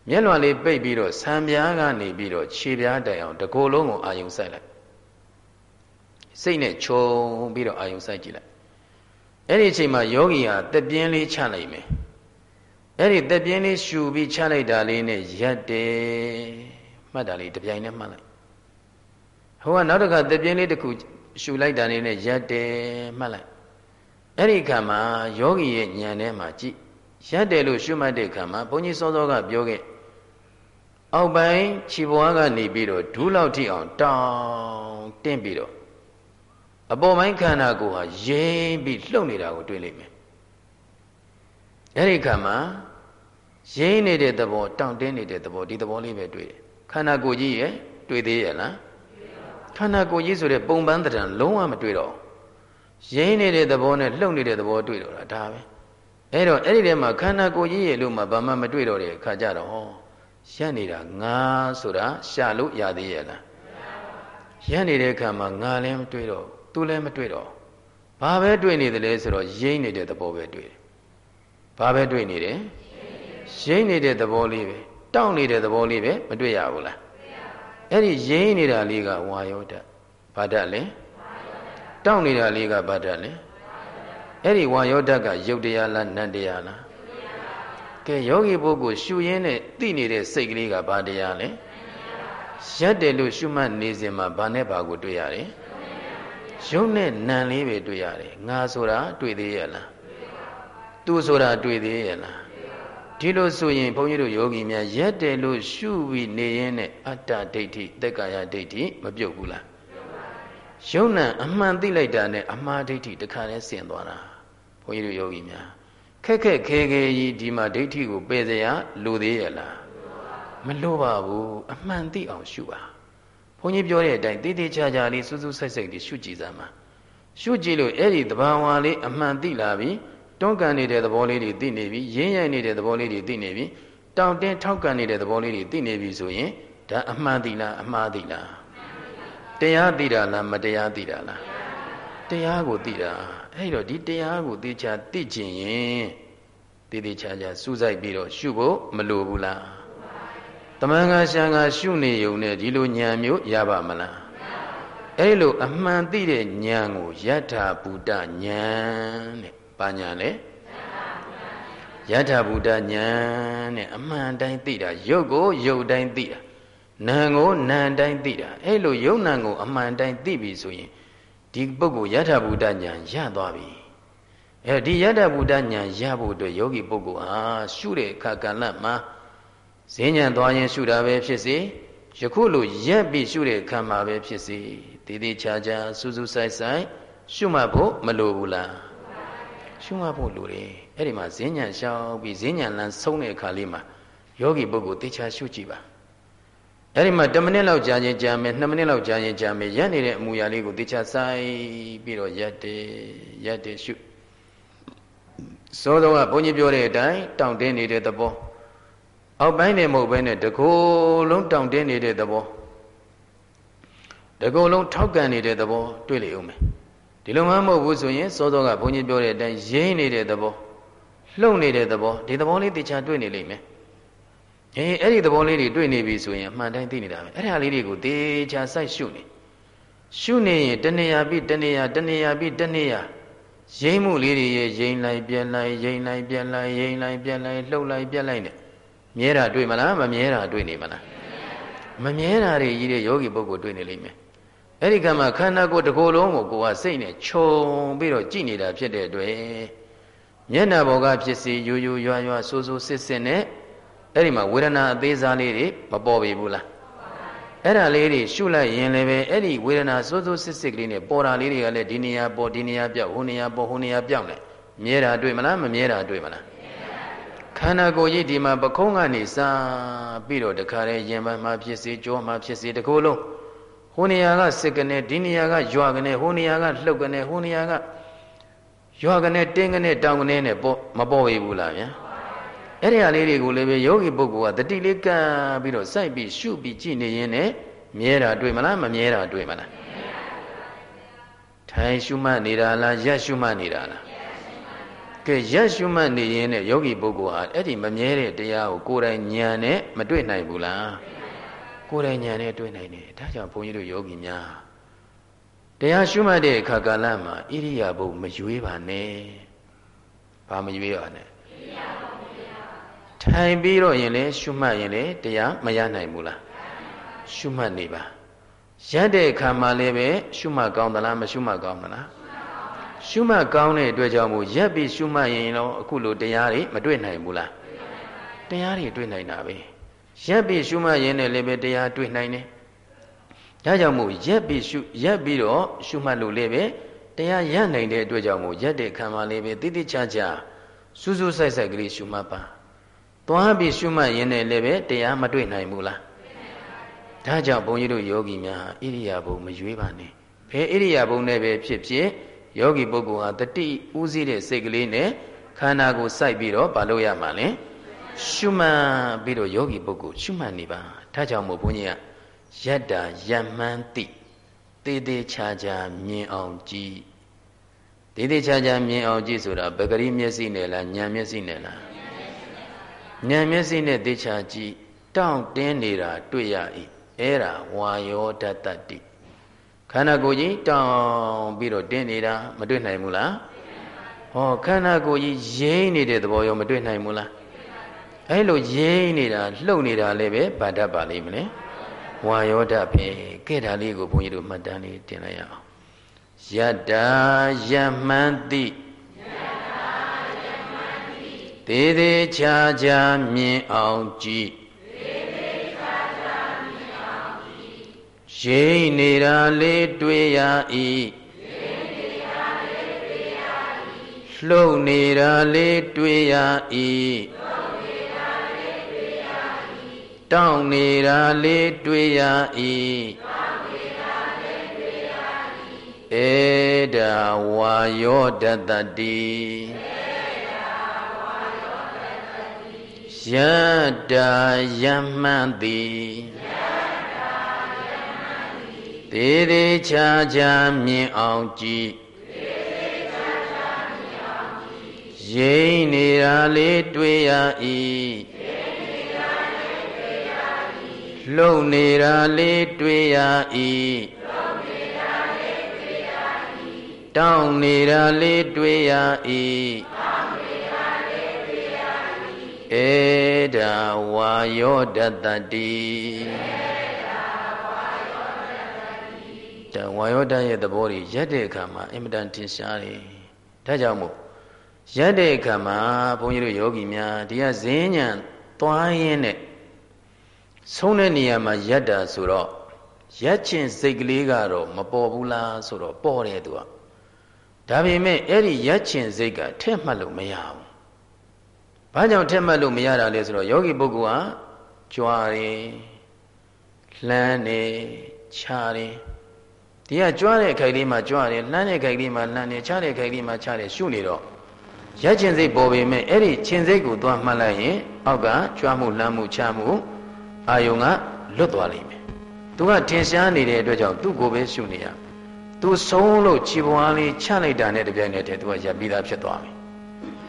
မျက်လွန်လေးပိတ်ပြီးတော့ဆံပြားကနေပြီးတော့ခြေပြားတိုင်အောင်တကိုယ်လုံးကိုအာယုံစိုက်လိုက်စိတ်နဲ့ခြုံပြီးတော့အာယုံစိုက်ကြည့်လိုက်အဲ့ဒီအချိန်မှာယောဂီဟာတက်ပြင်းလေးချလိုက်မယ်အဲ့ဒီတက်ပြင်းလေးရှူပြီးချလိုက်တာလေးနဲ့ရက်တယ်မှတ်တာလေးတပြိုင်နဲ့မှတ်လိုက်ဟိုကနောက်တစ်ခါတက်ပြင်းလေးတစ်ခုရှူလိုက်တာလေးနဲ့ရက်တယ်မှတ်လိုက်အဲ့ဒီခါမှာယောဂီရဲ့ဉာဏ်ထဲမှာကြည့်ရက်တယ်လို့ရှုမှတ်တဲ့ခါမှာဘုန်းကြီးစောစောကပြောခဲ့ အောက်ပိုင်းခြေဘွားကနေပြီးတော့ဒူးလောက်ထိအောင်တောင်းတင်းပြီးတော့အပေါ်ပိုင်းခန္ဓာကိုယ်ဟာရင်းပြီးလှုပ်နေတာကိုတွေ့လိမ့်မယ်အဲ့ဒီခါမှာရင်းနေတဲ့သဘောတောင့်တင်းနေတဲ့သဘောဒီသဘောလေးပဲတွေ့တယ်ခန္ဓာကိုယ်ကြီးရဲ့တွေ့သေးရဲ့လားခန္ဓာကိုယ်ကြီးဆိုတဲ့ပုံပန်းတံလုံးဝမတွေ့တော့ရင်းနေတဲ့သဘောနဲ့လှုပ်နေတဲ့သဘောတွေ့တော့တာဒါပဲအဲ့တော့အဲ့ဒီထဲမှာခန္ဓာကိုယ်ကြီးရဲ့လို့မှဘာမှမတွေ့တော့တဲ့အခါကြတော့ ရက်နေတာငါဆိုတာရှာလို့ရသေးရဲ့လားရက်နေတဲ့အခါမှာငါလည်းမတွေ့တော့သူလည်းမတွေ့တော့ဘာပဲတွေ့နေတယ်လဲဆိုတော့ရိမ့်နေတဲ့သဘောပဲတွေ့တယ်ဘာပဲတွေ့နေတယ်ရိမ့်နေတဲ့သဘောလေးပဲတောင့်နေတဲ့သဘောလေးပဲမတွေ့ရဘူးလားအဲ့ဒီရိမ့်နေတာလေးကဝါယောဓာတ်ဘာဓာတ်လဲတောင့်နေတာလေးကဘာဓာတ်လဲအဲ့ဒီဝါယောဓာတ်ကယုတ်တရားလားနတ်တရားလား ကဲယောဂီပုဂ္ဂိုလ်ရှုရင်းနဲ့သိနေတဲ့စိတ်ကလေးကဘာတရားလဲရက်တယ်လို့ရှုမှတ်နေစဉ်မှာဘာနဲ့ဘာကိုတွေ့ရတယ်ရုပ်နဲ့နာမ်လေးပဲတွေ့ရတယ်ငါဆိုတာတွေ့သေးရဲ့လားသူဆိုတာတွေ့သေးရဲ့လားဒီလိုဆိုရင်ဘုန်းကြီးတို့ယောဂီများရက်တယ်လို့ရှုပြီးနေရင်နဲ့အတ္တဒိဋ္ဌိတက္ကာယဒိဋ္ဌိမပြုတ်ဘူးလားယုံနာအမှန်သိလိုက်တာနဲ့အမှားဒိဋ္ဌိတခါလဲဆင်သွားတာဘုန်းကြီးတို့ယောဂီများ ခက်ခက်ခဲခဲကြီးဒီမှာဒိဋ္ဌိကိုပယ်စရာလိုသေးရဲ့လားမလိုပါဘူးအမှန်သိအောင်ရှုပါဘုန်းကြီးပြောတဲ့အတိုင်းတည်တည်ချာချာလေးစူးစူးဆိုက်ဆိုက်လေးရှုကြည့်စမ်းပါရှုကြည့်လို့အဲ့ဒီတဘာဝလေးအမှန်သိလာပြီတွန်းကန်နေတဲ့သဘောလေးတွေသိနေပြီရင်းရိုင်နေတဲ့သဘောလေးတွေသိနေပြီတောင့်တင်းထောက်ကန်နေတဲ့သဘောလေးတွေသိနေပြီဆိုရင်ဒါအမှန်သိလားအမှားသိလားတရားသိတာလားမတရားသိတာလားတရားကိုသိတာ အဲ့တော့ဒီတရားကိုသိချာသိကျင်ရင်တည်တည်ချာချာစူးစိုက်ပြီးတော့ရှုဖို့မလိုဘူးလားတမန်ကရှံကရှုနေုံနဲ့ဒီလိုဉာဏ်မျိုးရပါမလားအဲ့လိုအမှန်သိတဲ့ဉာဏ်ကိုယထာဘုဒ္ဓဉာဏ်တဲ့ဘာဉာဏ်လဲယထာဘုဒ္ဓဉာဏ်နဲ့အမှန်တိုင်းသိတာရုပ်ကိုရုပ်တိုင်းသိတာနာမ်ကိုနာမ်တိုင်းသိတာအဲ့လိုယုံနာကိုအမှန်တိုင်းသိပြီဆိုရင် ဒီပုဂ္ဂိုလ်ယထာဘုဒ္ဓဉာဏ်ရသွားပြီအဲဒီယထာဘုဒ္ဓဉာဏ်ရဖို့အတွက်ယောဂီပုဂ္ဂိုလ်ဟာရှုတဲ့အခါကဏ္ဍမှာဈဉ္ဉံသွားရင်ရှုတာပဲဖြစ်စေယခုလိုရက်ပြီးရှုတဲ့အခါမှာပဲဖြစ်စေတည်တည်ချာချာစူးစူးဆိုင်ဆိုင်ရှုမှတ်ဖို့မလိုဘူးလားရှုမှတ်ဖို့လိုတယ်အဲ့ဒီမှာဈဉ္ဉံရှောက်ပြီးဈဉ္ဉံလန်းဆုံးတဲ့အခါလေးမှာယောဂီပုဂ္ဂိုလ်တေချာရှုကြည့်ပါ အဲ့ဒီမှာ10မိနစ်လောက်ကြာရင်ကြာမယ်2မိနစ်လောက်ကြာရင်ကြာမယ်ရက်နေတဲ့အမူအရာလေးကိုတေချာဆိုင်ပြီးတော့ရက်တယ်ရက်တယ်ရှုစောစောကဘုန်းကြီးပြောတဲ့အတိုင်းတောင့်တင်းနေတဲ့သဘောအောက်ပိုင်းနေမဟုတ်ဘဲနဲ့တကိုယ်လုံးတောင့်တင်းနေတဲ့သဘောတကိုယ်လုံးထောက်ကန်နေတဲ့သဘောတွေ့လေဦးမယ်ဒီလိုမှမဟုတ်ဘူးဆိုရင်စောစောကဘုန်းကြီးပြောတဲ့အတိုင်းရင်းနေတဲ့သဘောလှုပ်နေတဲ့သဘောဒီသဘောလေးတေချာတွေ့နေလိမ့်မယ် အေးအဲ့ဒီသဘောလေးတွေတွေ့နေပြီဆိုရင်အမှန်တိုင်းသိနေတာပဲအဲ့ဒါလေးတွေကိုတေချာစိုက်ရှုနေရှုနေရင်တဏှာပြီးတဏှာတဏှာပြီးတဏှာရိမ့်မှုလေးတွေရဲ့ရိမ့်လိုက်ပြက်လိုက်ရိမ့်လိုက်ပြက်လိုက်ရိမ့်လိုက်ပြက်လိုက်လှုပ်လိုက်ပြက်လိုက်နဲ့မြဲတာတွေ့မလားမမြဲတာတွေ့နေမလားမမြဲတာတွေကြီးတဲ့ယောဂီပုဂ္ဂိုလ်တွေ့နေလိမ့်မယ်အဲ့ဒီကမှခန္ဓာကိုယ်တစ်ကိုယ်လုံးကိုကိုယ်ကစိတ်နဲ့ခြုံပြီးတော့ကြည်နေတာဖြစ်တဲ့အတွက်မျက်နှာပေါ်ကဖြစ်စီယူယူရွာရွာဆိုးဆိုးစစ်စစ်နဲ့ အဲ့ဒီမှာဝေဒနာအသေးစားလေးတွေမပေါ်ပြီဘူးလားအဲ့ဒါလေးတွေရှုလိုက်ရင်လည်းပဲအဲ့ဒီဝေဒနာစိုးစိုးစစ်စစ်ကလေးနဲ့ပေါ်တာလေးတွေကလည်းဒီနေရာပေါ်ဒီနေရာပြောက်ဟိုနေရာပေါ်ဟိုနေရာပြောက်နေမြဲတာတွေ့မလားမမြဲတာတွေ့မလားခန္ဓာကိုယ်ကြီးဒီမှာပခုံးကနေစပြီးတော့တခါတည်းရင်ပန်းမှာဖြစ်စေကြောမှာဖြစ်စေတကိုယ်လုံးဟိုနေရာကစစ်ကနေဒီနေရာကရွာကနေဟိုနေရာကလှုပ်ကနေဟိုနေရာကရွာကနေတင်းကနေတောင်ကနေနဲ့ပေါ်မပေါ်ရဘူးလားဗျာ အဲ့ဒီဟာလေးတွေကိုလည်းပဲယောဂီပုဂ္ဂိုလ်ကတတိလေးကပ်ပြီးတော့စိုက်ပြီးရှုပြီးကြည့်နေရင်လည်းမြဲတာတွေ့မလားမမြဲတာတွေ့မလားထိုင်ရှုမှတ်နေတာလားရက်ရှုမှတ်နေတာလားကဲရက်ရှုမှတ်နေရင်လည်းယောဂီပုဂ္ဂိုလ်ဟာအဲ့ဒီမမြဲတဲ့တရားကိုကိုယ်တိုင်ဉာဏ်နဲ့မတွေ့နိုင်ဘူးလားကိုယ်တိုင်ဉာဏ်နဲ့တွေ့နိုင်တယ်ဒါကြောင့်ဘုန်းကြီးတို့ယောဂီများတရားရှုမှတ်တဲ့အခါကာလမှာဣရိယာပုမရွေးပါနဲ့ဘာမရွေးပါနဲ့ဣရိယာပု ထိုင်ပြီးတော့ရင်လေရှုမှတ်ရင်လေတရားမရနိုင်ဘူးလားရှုမှတ်နေပါရက်တဲ့အခါမှာလည်းပဲရှုမှတ်ကောင်းသလားမရှုမှတ်ကောင်းမလားရှုမှတ်ကောင်းတဲ့အတွက်ကြောင့်မို့ရက်ပြီးရှုမှတ်ရင်တော့အခုလိုတရားတွေမတွေ့နိုင်ဘူးလားတရားတွေတွေ့နိုင်တာပဲရက်ပြီးရှုမှတ်ရင်လည်းပဲတရားတွေ့နိုင်တယ်ဒါကြောင့်မို့ရက်ပြီးရှုရက်ပြီးတော့ရှုမှတ်လို့လည်းပဲတရားရနိုင်တဲ့အတွက်ကြောင့်မို့ရက်တဲ့ခံမှာလည်းပဲတိတိကျကျစူးစူးဆိုင်ဆိုင်ကလေးရှုမှတ်ပါ သွားပြီးရှုမှတ်ရင်းနဲ့လည်းပဲတရားမတွေ့နိုင်ဘူးလားဒါကြောင့်ဘုန်းကြီးတို့ယောဂီများဣရိယာပုမရွေးပါနဲ့ဘယ်ဣရိယာပုနဲ့ပဲဖြစ်ဖြစ်ယောဂီပုဂ္ဂိုလ်ဟာတတိဥစည်းတဲ့စိတ်ကလေးနဲ့ခန္ဓာကိုစိုက်ပြီးတော့မလုပ်ရမှာလဲရှုမှတ်ပြီးတော့ယောဂီပုဂ္ဂိုလ်ရှုမှတ်နေပါဒါကြောင့်မို့ဘုန်းကြီးကယတ္တာယမှန်တိသေးသေးချာချာမြင်အောင်ကြည့်သေးသေးချာချာမြင်အောင်ကြည့်ဆိုတာပဂရိမျက်စိနဲ့လားဉာဏ်မျက်စိနဲ့လား ဉာဏ်မျက်စိနဲ့သေချာကြည့်တောင့်တင်းနေတာတွေ့ရ၏အဲ့ဒါဝါယောဓတ္တတိခန္ဓာကိုယ်ကြီးတောင်းပြီးတော့တင်းနေတာမတွေ့နိုင်ဘူးလားဟောခန္ဓာကိုယ်ကြီးရင်းနေတဲ့သဘောရောမတွေ့နိုင်ဘူးလားအဲ့လိုရင်းနေတာလှုပ်နေတာလည်းပဲဗာတတ်ပါလိမ့်မလဲဝါယောဓပဲကဲဒါလေးကိုဘုန်းကြီးတို့မှတ်တမ်းလေးတင်လိုက်ရအောင်ယတ္တာယမန္တိ သေးသေးချာချာမြင်အောင်ကြည့်ရိမ့်နေတာလေးတွေ့ရ၏လှုပ်နေတာလေးတွေ့ရ၏တောင်းနေတာလေးတွေ့ရ၏ဧဒါဝါယောတတတိ ယတ္တာယမန္တိသေးသေးချာချာမြင်အောင်ကြည့်ရိမ့်နေတာလေးတွေ့ရ၏လှုပ်နေတာလေးတွေ့ရ၏တောင်းနေတာလေးတွေ့ရ၏ ဧဒါဝါယောတတတိဒါဝါယောဓာတ်ရဲ့သဘောတွေရက်တဲ့အခါမှာအင်မတန်ထင်ရှားတယ်ဒါကြောင့်မို့ရက်တဲ့အခါမှာဘုန်းကြီးတို့ယောဂီများဒီကဈဉ္ဉံသွားရင်းနဲ့ဆုံးတဲ့နေရာမှာရက်တာဆိုတော့ရက်ချင်စိတ်ကလေးကတော့မပေါ်ဘူးလားဆိုတော့ပေါ်တယ်သူကဒါပေမဲ့အဲ့ဒီရက်ချင်စိတ်ကထက်မှတ်လို့မရဘူး ဘာကြောင့်ထက်မှတ်လို့မရတာလဲဆိုတော့ယောဂီပုဂ္ဂိုလ်ဟာကြွားတယ်လှမ်းတယ်ခြားတယ်ဒီကကြွားတဲ့ခိုက်လေးမှာကြွားတယ်လှမ်းတဲ့ခိုက်လေးမှာလှမ်းတယ်ခြားတဲ့ခိုက်လေးမှာခြားတယ်ရှုနေတော့ရက်ချင်းစိတ်ပေါ်ပေမဲ့အဲ့ဒီချင်းစိတ်ကိုသွားမှတ်လိုက်ရင်အောက်ကကြွားမှုလှမ်းမှုခြားမှုအာယုံကလွတ်သွားလိမ့်မယ်သူကထင်ရှားနေတဲ့အတွက်ကြောင့်သူ့ကိုပဲရှုနေရသူဆုံးလို့ခြေပွားလေးချလိုက်တာနဲ့တပြိုင်နက်တည်းသူကရပ်ပြီးသားဖြစ်သွားပြီ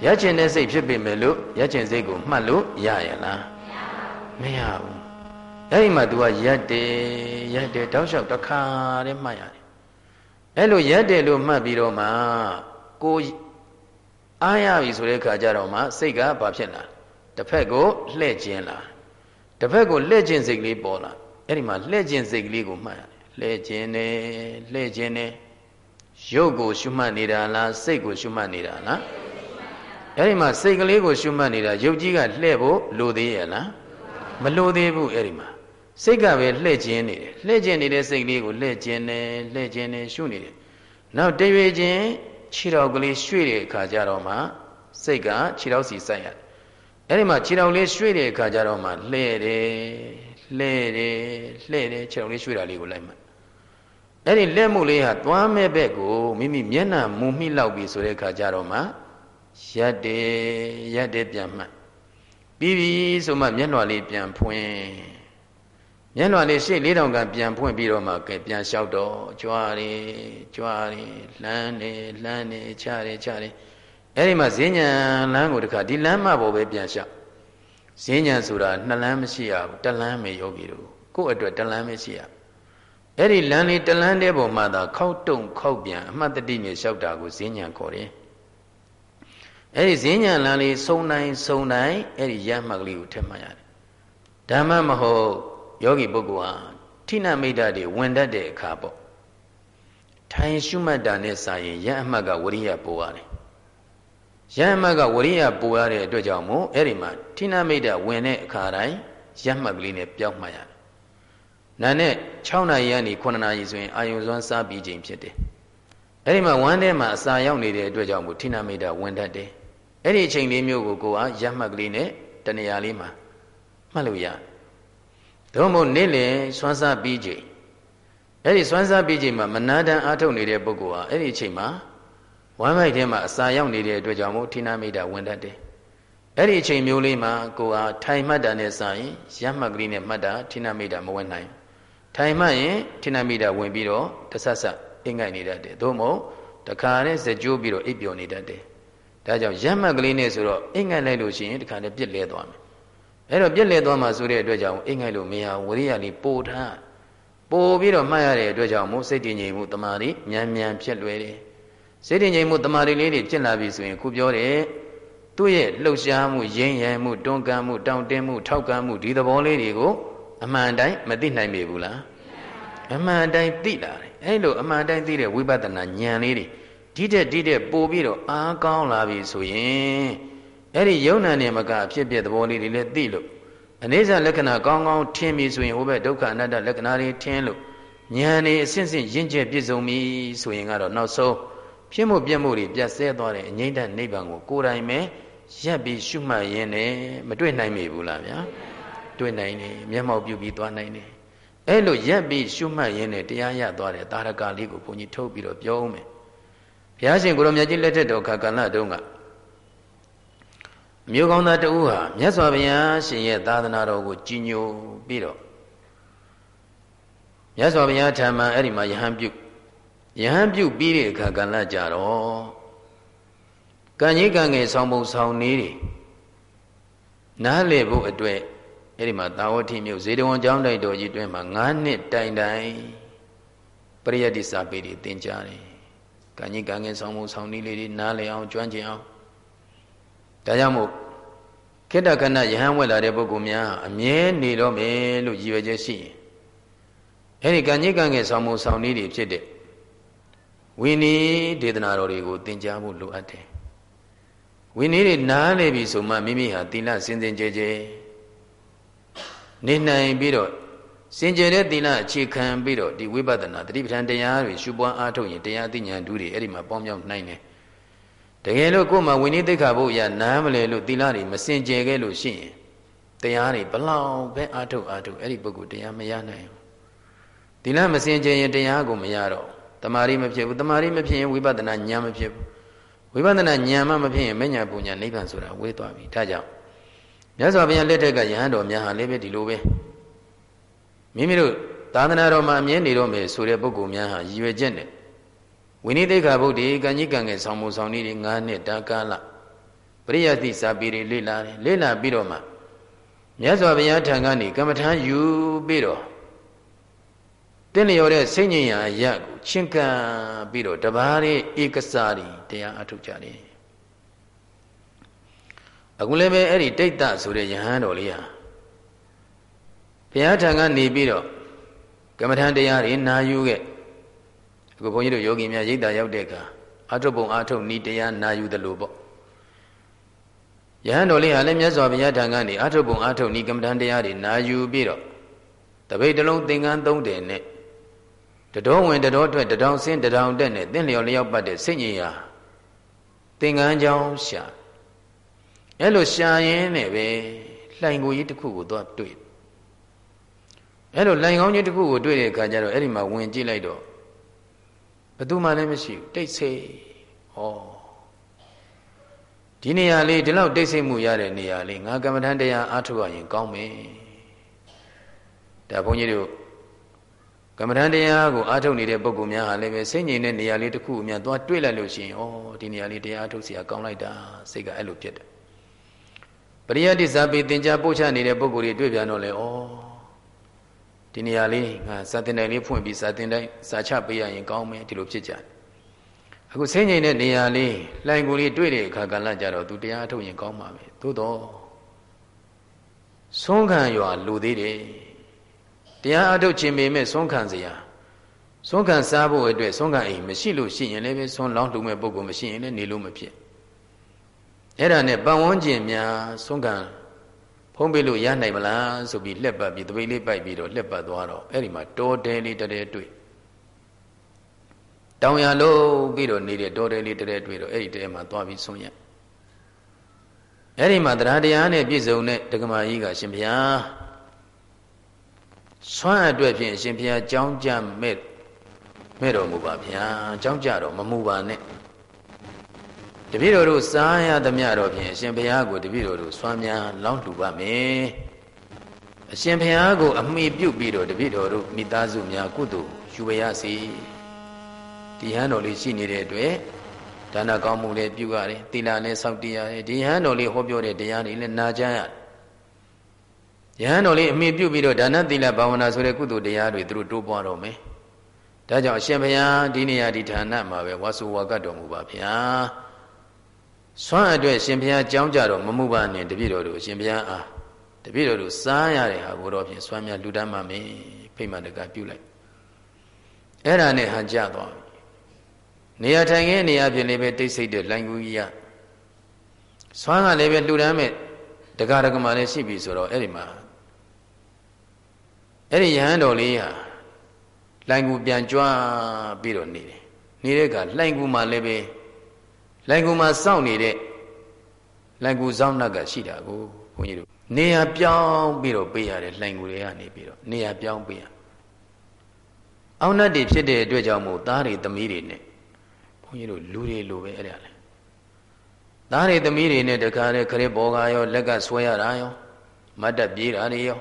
ရက်ချင်းတဲ့စိတ်ဖြစ်ပေမဲ့လို့ရက်ချင်းစိတ်ကိုမှတ်လို့ရရလားမရဘူးအဲ့ဒီမှာ तू ကရက်တယ်ရက်တယ်တောက်လျှောက်တစ်ခါတည်းမှတ်ရတယ်အဲ့လိုရက်တယ်လို့မှတ်ပြီးတော့မှကိုအားရပြီဆိုတဲ့ခါကျတော့မှစိတ်ကဘာဖြစ်လာတစ်ဖက်ကိုလှဲ့ခြင်းလာတစ်ဖက်ကိုလှဲ့ခြင်းစိတ်ကလေးပေါ်လာအဲ့ဒီမှာလှဲ့ခြင်းစိတ်ကလေးကိုမှတ်ရတယ်လှဲ့ခြင်းနဲ့လှဲ့ခြင်းနဲ့ရုပ်ကိုရှုမှတ်နေတာလားစိတ်ကိုရှုမှတ်နေတာလား အဲ့ဒီမှာစိတ်ကလေးကိုရှုမှတ်နေတာရုပ်ကြီးကလှဲ့ဖို့လိုသေးရဲ့လားမလိုသေးဘူးအဲ့ဒီမှာစိတ်ကပဲလှည့်ကျင်နေတယ်လှည့်ကျင်နေတဲ့စိတ်လေးကိုလှည့်ကျင်တယ်လှည့်ကျင်တယ်ရှုနေတယ်နောက်တရွေချင်းခြေတော်ကလေးရွှေ့တဲ့အခါကျတော့မှစိတ်ကခြေတော်စီစိုက်ရတယ်အဲ့ဒီမှာခြေတော်လေးရွှေ့တဲ့အခါကျတော့မှလှည့်တယ်လှည့်တယ်လှည့်တယ်ခြေတော်လေးရွှေ့တာလေးကိုလိုက်မှအဲ့ဒီလက်မှုလေးဟာသွားမဲ့ဘက်ကိုမိမိမျက်နှာမူမိလောက်ပြီဆိုတဲ့အခါကျတော့မှ ရက်တယ်ရက်တယ်ပြန်မှတ်ပြီးပြီဆိုမှမျက်နှာလေးပြန်ဖွင့်မျက်နှာလေးရှေ့လေးတောင်ကပြန်ဖွင့်ပြီးတော့မှကဲပြန်လျှောက်တော့ကြွားတယ်ကြွားတယ်လှမ်းတယ်လှမ်းတယ်ချတယ်ချတယ်အဲ့ဒီမှာဈဉ္ဉံလမ်းကိုတခါဒီလမ်းမပေါ်ပဲပြန်လျှောက်ဈဉ္ဉံဆိုတာနှစ်လမ်းမရှိရဘူးတစ်လမ်းပဲယောဂီတို့ကိုယ့်အတွက်တစ်လမ်းပဲရှိရအဲ့ဒီလမ်းလေးတစ်လမ်းတည်းပေါ်မှာသာခောက်တုံခောက်ပြန်အမှတ်တတိနဲ့လျှောက်တာကိုဈဉ္ဉံခေါ်တယ် အဲ့ဒီဈဉ္ဉံလမ်းလေးစုံတိုင်းစုံတိုင်းအဲ့ဒီရမှတ်ကလေးကိုထည့်မှတ်ရတယ်ဓမ္မမဟုတ်ယောဂီပုဂ္ဂိုလ်ဟာထိနမိတ်ဓာတ်တွေဝင်တတ်တဲ့အခါပေါ့ထိုင်ရှုမှတ်တာနဲ့စာရင်ယံအမှတ်ကဝရိယပိုရတယ်ယံအမှတ်ကဝရိယပိုရတဲ့အတွက်ကြောင့်မို့အဲ့ဒီမှာထိနမိတ်ဓာတ်ဝင်တဲ့အခါတိုင်းယံမှတ်ကလေးနဲ့ပြောင်းမှတ်ရတယ်နာနဲ့6နာရီကနေ9နာရီဆိုရင်အာယုံစွမ်းစားပြီးချိန်ဖြစ်တယ်အဲ့ဒီမှာဝမ်းထဲမှာအစာရောက်နေတဲ့အတွက်ကြောင့်မို့ထိနမိတ်ဓာတ်ဝင်တတ်တယ် အဲ့ဒီအချိန်လေးမျိုးကိုကိုကယံမှတ်ကလေးနဲ့တနေရာလေးမှာမှတ်လို့ရတယ်သို့မဟုတ်နေ့လင်စွမ်းစားပြီးချိန်အဲ့ဒီစွမ်းစားပြီးချိန်မှာမနာတန်အားထုတ်နေတဲ့ပုဂ္ဂိုလ်ဟာအဲ့ဒီအချိန်မှာဝမ်းမိုက်ထဲမှာအစာရောက်နေတဲ့အတွက်ကြောင့်မို့ဌိနာမိတာဝင်တတ်တယ်အဲ့ဒီအချိန်မျိုးလေးမှာကိုဟာထိုင်မှတ်တာနဲ့စာရင်ရမှတ်ကလေးနဲ့မှတ်တာဌိနာမိတာမဝင်နိုင်ထိုင်မှရင်ထိဏမိတာဝင်ပြီးတော့တဆတ်ဆတ်အိမ်ငိုက်နေတတ်တယ်သို့မဟုတ်တခါနဲ့စကြိုးပြီးတော့အိပ်ပျော်နေတတ်တယ် ဒါကြောင့်ရမှတ်ကလေးနဲ့ဆိုတော့အိမ်ငိုက်လိုက်လို့ရှိရင်တခါနဲ့ပြစ်လဲသွားမယ်အဲ့တော့ပြစ်လဲသွားမှဆိုတဲ့အတွက်ကြောင့်အိမ်ငိုက်လို့မရဝရိယလေးပို့ထားပို့ပြီးတော့မှတ်ရတဲ့အတွက်ကြောင့်မို့စိတ်တည်ငြိမ်မှုတမာရီမြန်မြန်ဖြစ်လွယ်တယ်စိတ်တည်ငြိမ်မှုတမာရီလေးတွေဖြစ်လာပြီဆိုရင်ခုပြောတဲ့သူ့ရဲ့လှုပ်ရှားမှုရင်းရယ်မှုတွန်းကန်မှုတောင့်တင်းမှုထောက်ကမ်းမှုဒီသဘောလေးတွေကိုအမှန်တိုင်းမသိနိုင်ပေဘူးလားအမှန်တိုင်းသိလာတယ်အဲ့လိုအမှန်တိုင်းသိတဲ့ဝိပဿနာဉာဏ်လေးတွေ ဒီတဲ့ဒီတဲ့ပို့ပြီးတော့အားကောင်းလာပြီဆိုရင်အဲ့ဒီယုံနာနေမကအဖြစ်ပြသဘောလေးတွေလည်းသိလို့အနေစာလက္ခဏာကောင်းကောင်းထင်ပြီဆိုရင်ဟိုဘက်ဒုက္ခအနတ္တလက္ခဏာတွေထင်လို့ဉာဏ်နေအစဉ်စဉ်ရင့်ကျက်ပြည့်စုံပြီဆိုရင်ကတော့နောက်ဆုံးဖြစ်မှုပြက်မှုတွေပြတ်ဆဲသွားတဲ့အငိမ့်တဲ့နိဗ္ဗာန်ကိုကိုယ်တိုင်ပဲရက်ပြီးရှုမှတ်ရင်းနဲ့မတွေ့နိုင်မိဘူးလားဗျာတွေ့နိုင်တယ်မျက်မှောက်ပြုပြီးသွားနိုင်တယ်အဲ့လိုရက်ပြီးရှုမှတ်ရင်းနဲ့တရားရသွားတဲ့တာရကလေးကိုဘုန်းကြီးထုတ်ပြီးတော့ပြောဦးမယ် ဘုရားရှင်ကိုရောမြတ်ကြီးလက်ထက်တော်ခါကလတုန်းကမြို့ကောင်းသားတဦးဟာမြတ်စွာဘုရားရှင်ရဲ့သာသနာတော်ကိုကြီးညိုပြီးတော့မြတ်စွာဘုရားထံမှာအဲ့ဒီမှာယဟန်ပြုယဟန်ပြုပြီးတဲ့အခါကလကြတော့ကံကြီးကံငယ်ဆောင်ပုံဆောင်နေတွေနားလေဖို့အတွက်အဲ့ဒီမှာတာဝတိမြို့ဇေတဝန်ကျောင်းတိုက်တော်ကြီးတွင်မှာ9နှစ်တိုင်တိုင်ပရိယတ္တိစာပေတွေသင်ကြားတယ်။ ကံကြီးကံငယ်ဆောင်ပုံဆောင်နည်းလေးတွေနားလေအောင်ကျွမ်းကျင်အောင်ဒါကြောင့်မို့ခေတ္တခဏယဟန်ဝက်လာတဲ့ပုဂ္ဂိုလ်များအမြဲနေတော့မယ်လို့ရည်ရွယ်ချက်ရှိရင်အဲ့ဒီကံကြီးကံငယ်ဆောင်ပုံဆောင်နည်းတွေဖြစ်တဲ့ဝိနည်းဒေသနာတော်တွေကိုသင်ကြားဖို့လိုအပ်တယ်ဝိနည်းတွေနားလေပြီဆိုမှမိမိဟာသီလစင်စင်ကြဲကြဲနေနိုင်ပြီးတော့ စင်ကြယ်တဲ့သီလအခြေခံပြီးတော့ဒီဝိပဿနာတတိပဋ္ဌာန်တရားတွေရှုပွားအားထုတ်ရင်တရားသိဉာဏ်ဓုတွေအဲ့ဒီမှာပေါင်းမြောက်နိုင်တယ်တကယ်လို့ကိုယ်မှာဝိနည်းသိက္ခာပုရနားမလဲလို့သီလတွေမစင်ကြယ်ခဲ့လို့ရှိရင်တရားတွေဘလောက်ပဲအားထုတ်အားထုတ်အဲ့ဒီပုဂ္ဂိုလ်တရားမရနိုင်ဘူးသီလမစင်ကြယ်ရင်တရားကိုမရတော့တမာရီမဖြစ်ဘူးတမာရီမဖြစ်ရင်ဝိပဿနာဉာဏ်မဖြစ်ဘူးဝိပဿနာဉာဏ်မှမဖြစ်ရင်မဉ္ဇဏ်ပူညာနိဗ္ဗာန်ဆိုတာဝေးသွားပြီဒါကြောင့်မြတ်စွာဘုရားလက်ထက်ကယဟန်တော်များဟာလည်းပဲဒီလိုပဲ မိမိတို့သာသနာတော်မှာအမြဲနေတော့မယ်ဆိုတဲ့ပုဂ္ဂိုလ်များဟာရည်ရွယ်ချက်နဲ့ဝိနည်းသိက္ခာပုဒ်ဒီကံကြီးကံငယ်ဆောင်မှုဆောင်နည်းတွေ9နှစ်တာကာလပရိယတ်တိစာပေတွေလေ့လာတယ်လေ့လာပြီးတော့မှမြတ်စွာဘုရားထံကနေကမ္မထာယူပြီးတော့တင်းလျော်တဲ့စိတ်ညင်ရာအရာကိုချင်းကပ်ပြီးတော့တပါးရဲ့ဧကစားတွေတရားအထုတ်ကြတယ်အခုလည်းပဲအဲ့ဒီတိတ်တဆိုတဲ့ယဟန်တော်လေးဟာ ဘုရားထံကနေပြီးတော့ကမ္မထံတရားတွေနာယူခဲ့အခုဘုန်းကြီးတို့ယောဂီများရိတ်တာရောက်တဲ့အခါအာထုပ်ပုံအာထုပ်နီးတရားနာယူတယ်လို့ပေါ့ယဟန်တော်လေးဟာလည်းမြတ်စွာဘုရားထံကနေအာထုပ်ပုံအာထုပ်နီးကမ္မထံတရားတွေနာယူပြီးတော့တပိတ်တလုံးသင်္ကန်းသုံးတယ်နဲ့တတော်ဝင်တတော်ထွက်တတောင်ဆင်းတတောင်တက်နဲ့သင်လျော်လျောက်ပတ်တဲ့စိတ်ညင်ရာသင်္ကန်းကြောင်းရှာအဲ့လိုရှာရင်းနဲ့ပဲလှိုင်ကိုကြီးတစ်ခုကိုသွားတွေ့ အဲ့လိုလှိုင်ကောင်းကြီးတစ်ခုကိုတွေ့တဲ့အခါကျတော့အဲ့ဒီမှာဝင်ကြည့်လိုက်တော့ဘယ်သူမှလည်းမရှိဘူးတိတ်ဆိတ်ဩဒီနေရာလေးဒီလောက်တိတ်ဆိတ်မှုရတဲ့နေရာလေးငါကမ္မထန်တရားအားထုတ်ရရင်ကောင်းမယ်ဒါဘုန်းကြီးတို့ကမ္မထန်တရားကိုအားထုတ်နေတဲ့ပုဂ္ဂိုလ်များဟာလည်းပဲစိတ်ငြိမ်တဲ့နေရာလေးတစ်ခုအများသွားတွေ့လိုက်လို့ရှိရင်ဩဒီနေရာလေးတရားအားထုတ်เสียကောင်းလိုက်တာစိတ်ကအဲ့လိုဖြစ်တယ်ပရိယတ်တိဇာပေသင်္ကြပို့ချနေတဲ့ပုဂ္ဂိုလ်တွေတွေ့ပြန်တော့လေဩ ဒီနေရာလေးငါစာတင်တိုင်လေးဖွင့်ပြီးစာတင်တိုင်းစာချပေးရရင်ကောင်းမယ်ဒီလိုဖြစ်ကြတယ်အခုဆင်းငိမ့်တဲ့နေရာလေးလှိုင်ကိုလေးတွေ့တဲ့အခါကလည်းကြတော့သူတရားထုတ်ရင်ကောင်းမှာပဲသို့တော့ဆုံးခံရွာလူသေးတယ်တရားအထုတ်ခြင်းပေမဲ့ဆုံးခံစရာဆုံးခံစားဖို့အတွက်ဆုံးခံအိမ်မရှိလို့ရှိရင်လည်းပဲဆုံးလောင်းလှူမဲ့ပုဂ္ဂိုလ်မရှိရင်လည်းနေလို့မဖြစ်အဲ့ဒါနဲ့ပတ်ဝန်းကျင်များဆုံးခံ ဖုံးပေးလို့ရနိုင်မလားဆိုပြီးလှက်ပတ်ပြီးတပိတ်လေးပိုက်ပြီးတော့လှက်ပတ်သွားတော့အဲ့ဒီမှာတောတဲလေးတတဲတွေ့တောင်ရလို့ပြီးတော့နေတဲ့တောတဲလေးတတဲတွေ့တော့အဲ့ဒီတဲမှာသွားပြီးဆုံးရအဲ့ဒီမှာတရားတရားနဲ့ပြည့်စုံတဲ့ဒကမာကြီးကရှင်ဘုရားဆွမ်းအတွက်ဖြင့်ရှင်ဘုရားကြောင်းကြမဲ့မဲ့တော်မူပါဗျာကြောင်းကြတော့မမူပါနဲ့ တပည့်တော်တို့စားရသမျှတော့ဖြင့်အရှင်ဘုရားကိုတပည့်တော်တို့စွမ်းများလောင်းလှူပါမယ်အရှင်ဘုရားကိုအမိပြုတ်ပြီးတော့တပည့်တော်တို့မိသားစုများကုသိုလ်ယူပါရစေဒီဟန်တော်လေးရှိနေတဲ့အတွက်ဒါနကောင်းမှုလည်းပြုရတယ်သီလလည်းစောင့်တည်ရတယ်ဒီဟန်တော်လေးဟောပြောတဲ့တရားတွေလည်းနာကြားရတယ်ယဟန်တော်လေးအမိပြုတ်ပြီးတော့ဒါနသီလဘာဝနာဆိုတဲ့ကုသိုလ်တရားတွေသူတို့တိုးပွားတော့မယ်ဒါကြောင့်အရှင်ဘုရားဒီနေရာဒီဌာနမှာပဲဝါဆိုဝါကတ်တော်မူပါဗျာ ဆွမ်းအတွက်ရှင်ဘုရားကြောင်းကြတော့မမှုပါနဲ့တပည့်တော်တို့ရှင်ဘုရားအားတပည့်တော်တို့စားရတဲ့ဟာကိုတော့ဖြင့်ဆွမ်းမြလူတမ်းမှမင်းဖိမှန်တကပြုလိုက်အဲ့ဒါနဲ့ဟန်ကြသွားပြီနေရာထိုင်ခင်းနေရာပြင်လေးပဲတိတ်ဆိတ်တဲ့လိုင်ကူကြီးရဆွမ်းကလည်းပဲလူတမ်းမဲ့တက္ကရာကမာလည်းရှိပြီဆိုတော့အဲ့ဒီမှာအဲ့ဒီယဟန်တော်လေးဟာလိုင်ကူပြန်ကြွပြီးတော့နေတယ်နေတဲ့ကလိုင်ကူမှာလည်းပဲ လိုင်ကူမှာစောင့်နေတဲ့လိုင်ကူစောင့်နှက်ကရှိတာကိုဘုန်းကြီးတို့နေရာပြောင်းပြီးတော့ပေးရတယ်လိုင်ကူတွေကနေပြီးတော့နေရာပြောင်းပေးရအောင်းနှက်တွေဖြစ်တဲ့အတွက်ကြောင့်မို့သားတွေသမီးတွေနဲ့ဘုန်းကြီးတို့လူတွေလိုပဲအဲ့ဒါလေသားတွေသမီးတွေနဲ့တခါလေခရစ်ဘောကရောလက်ကဆွဲရတာရောမတ်တက်ပြေးတာတွေရော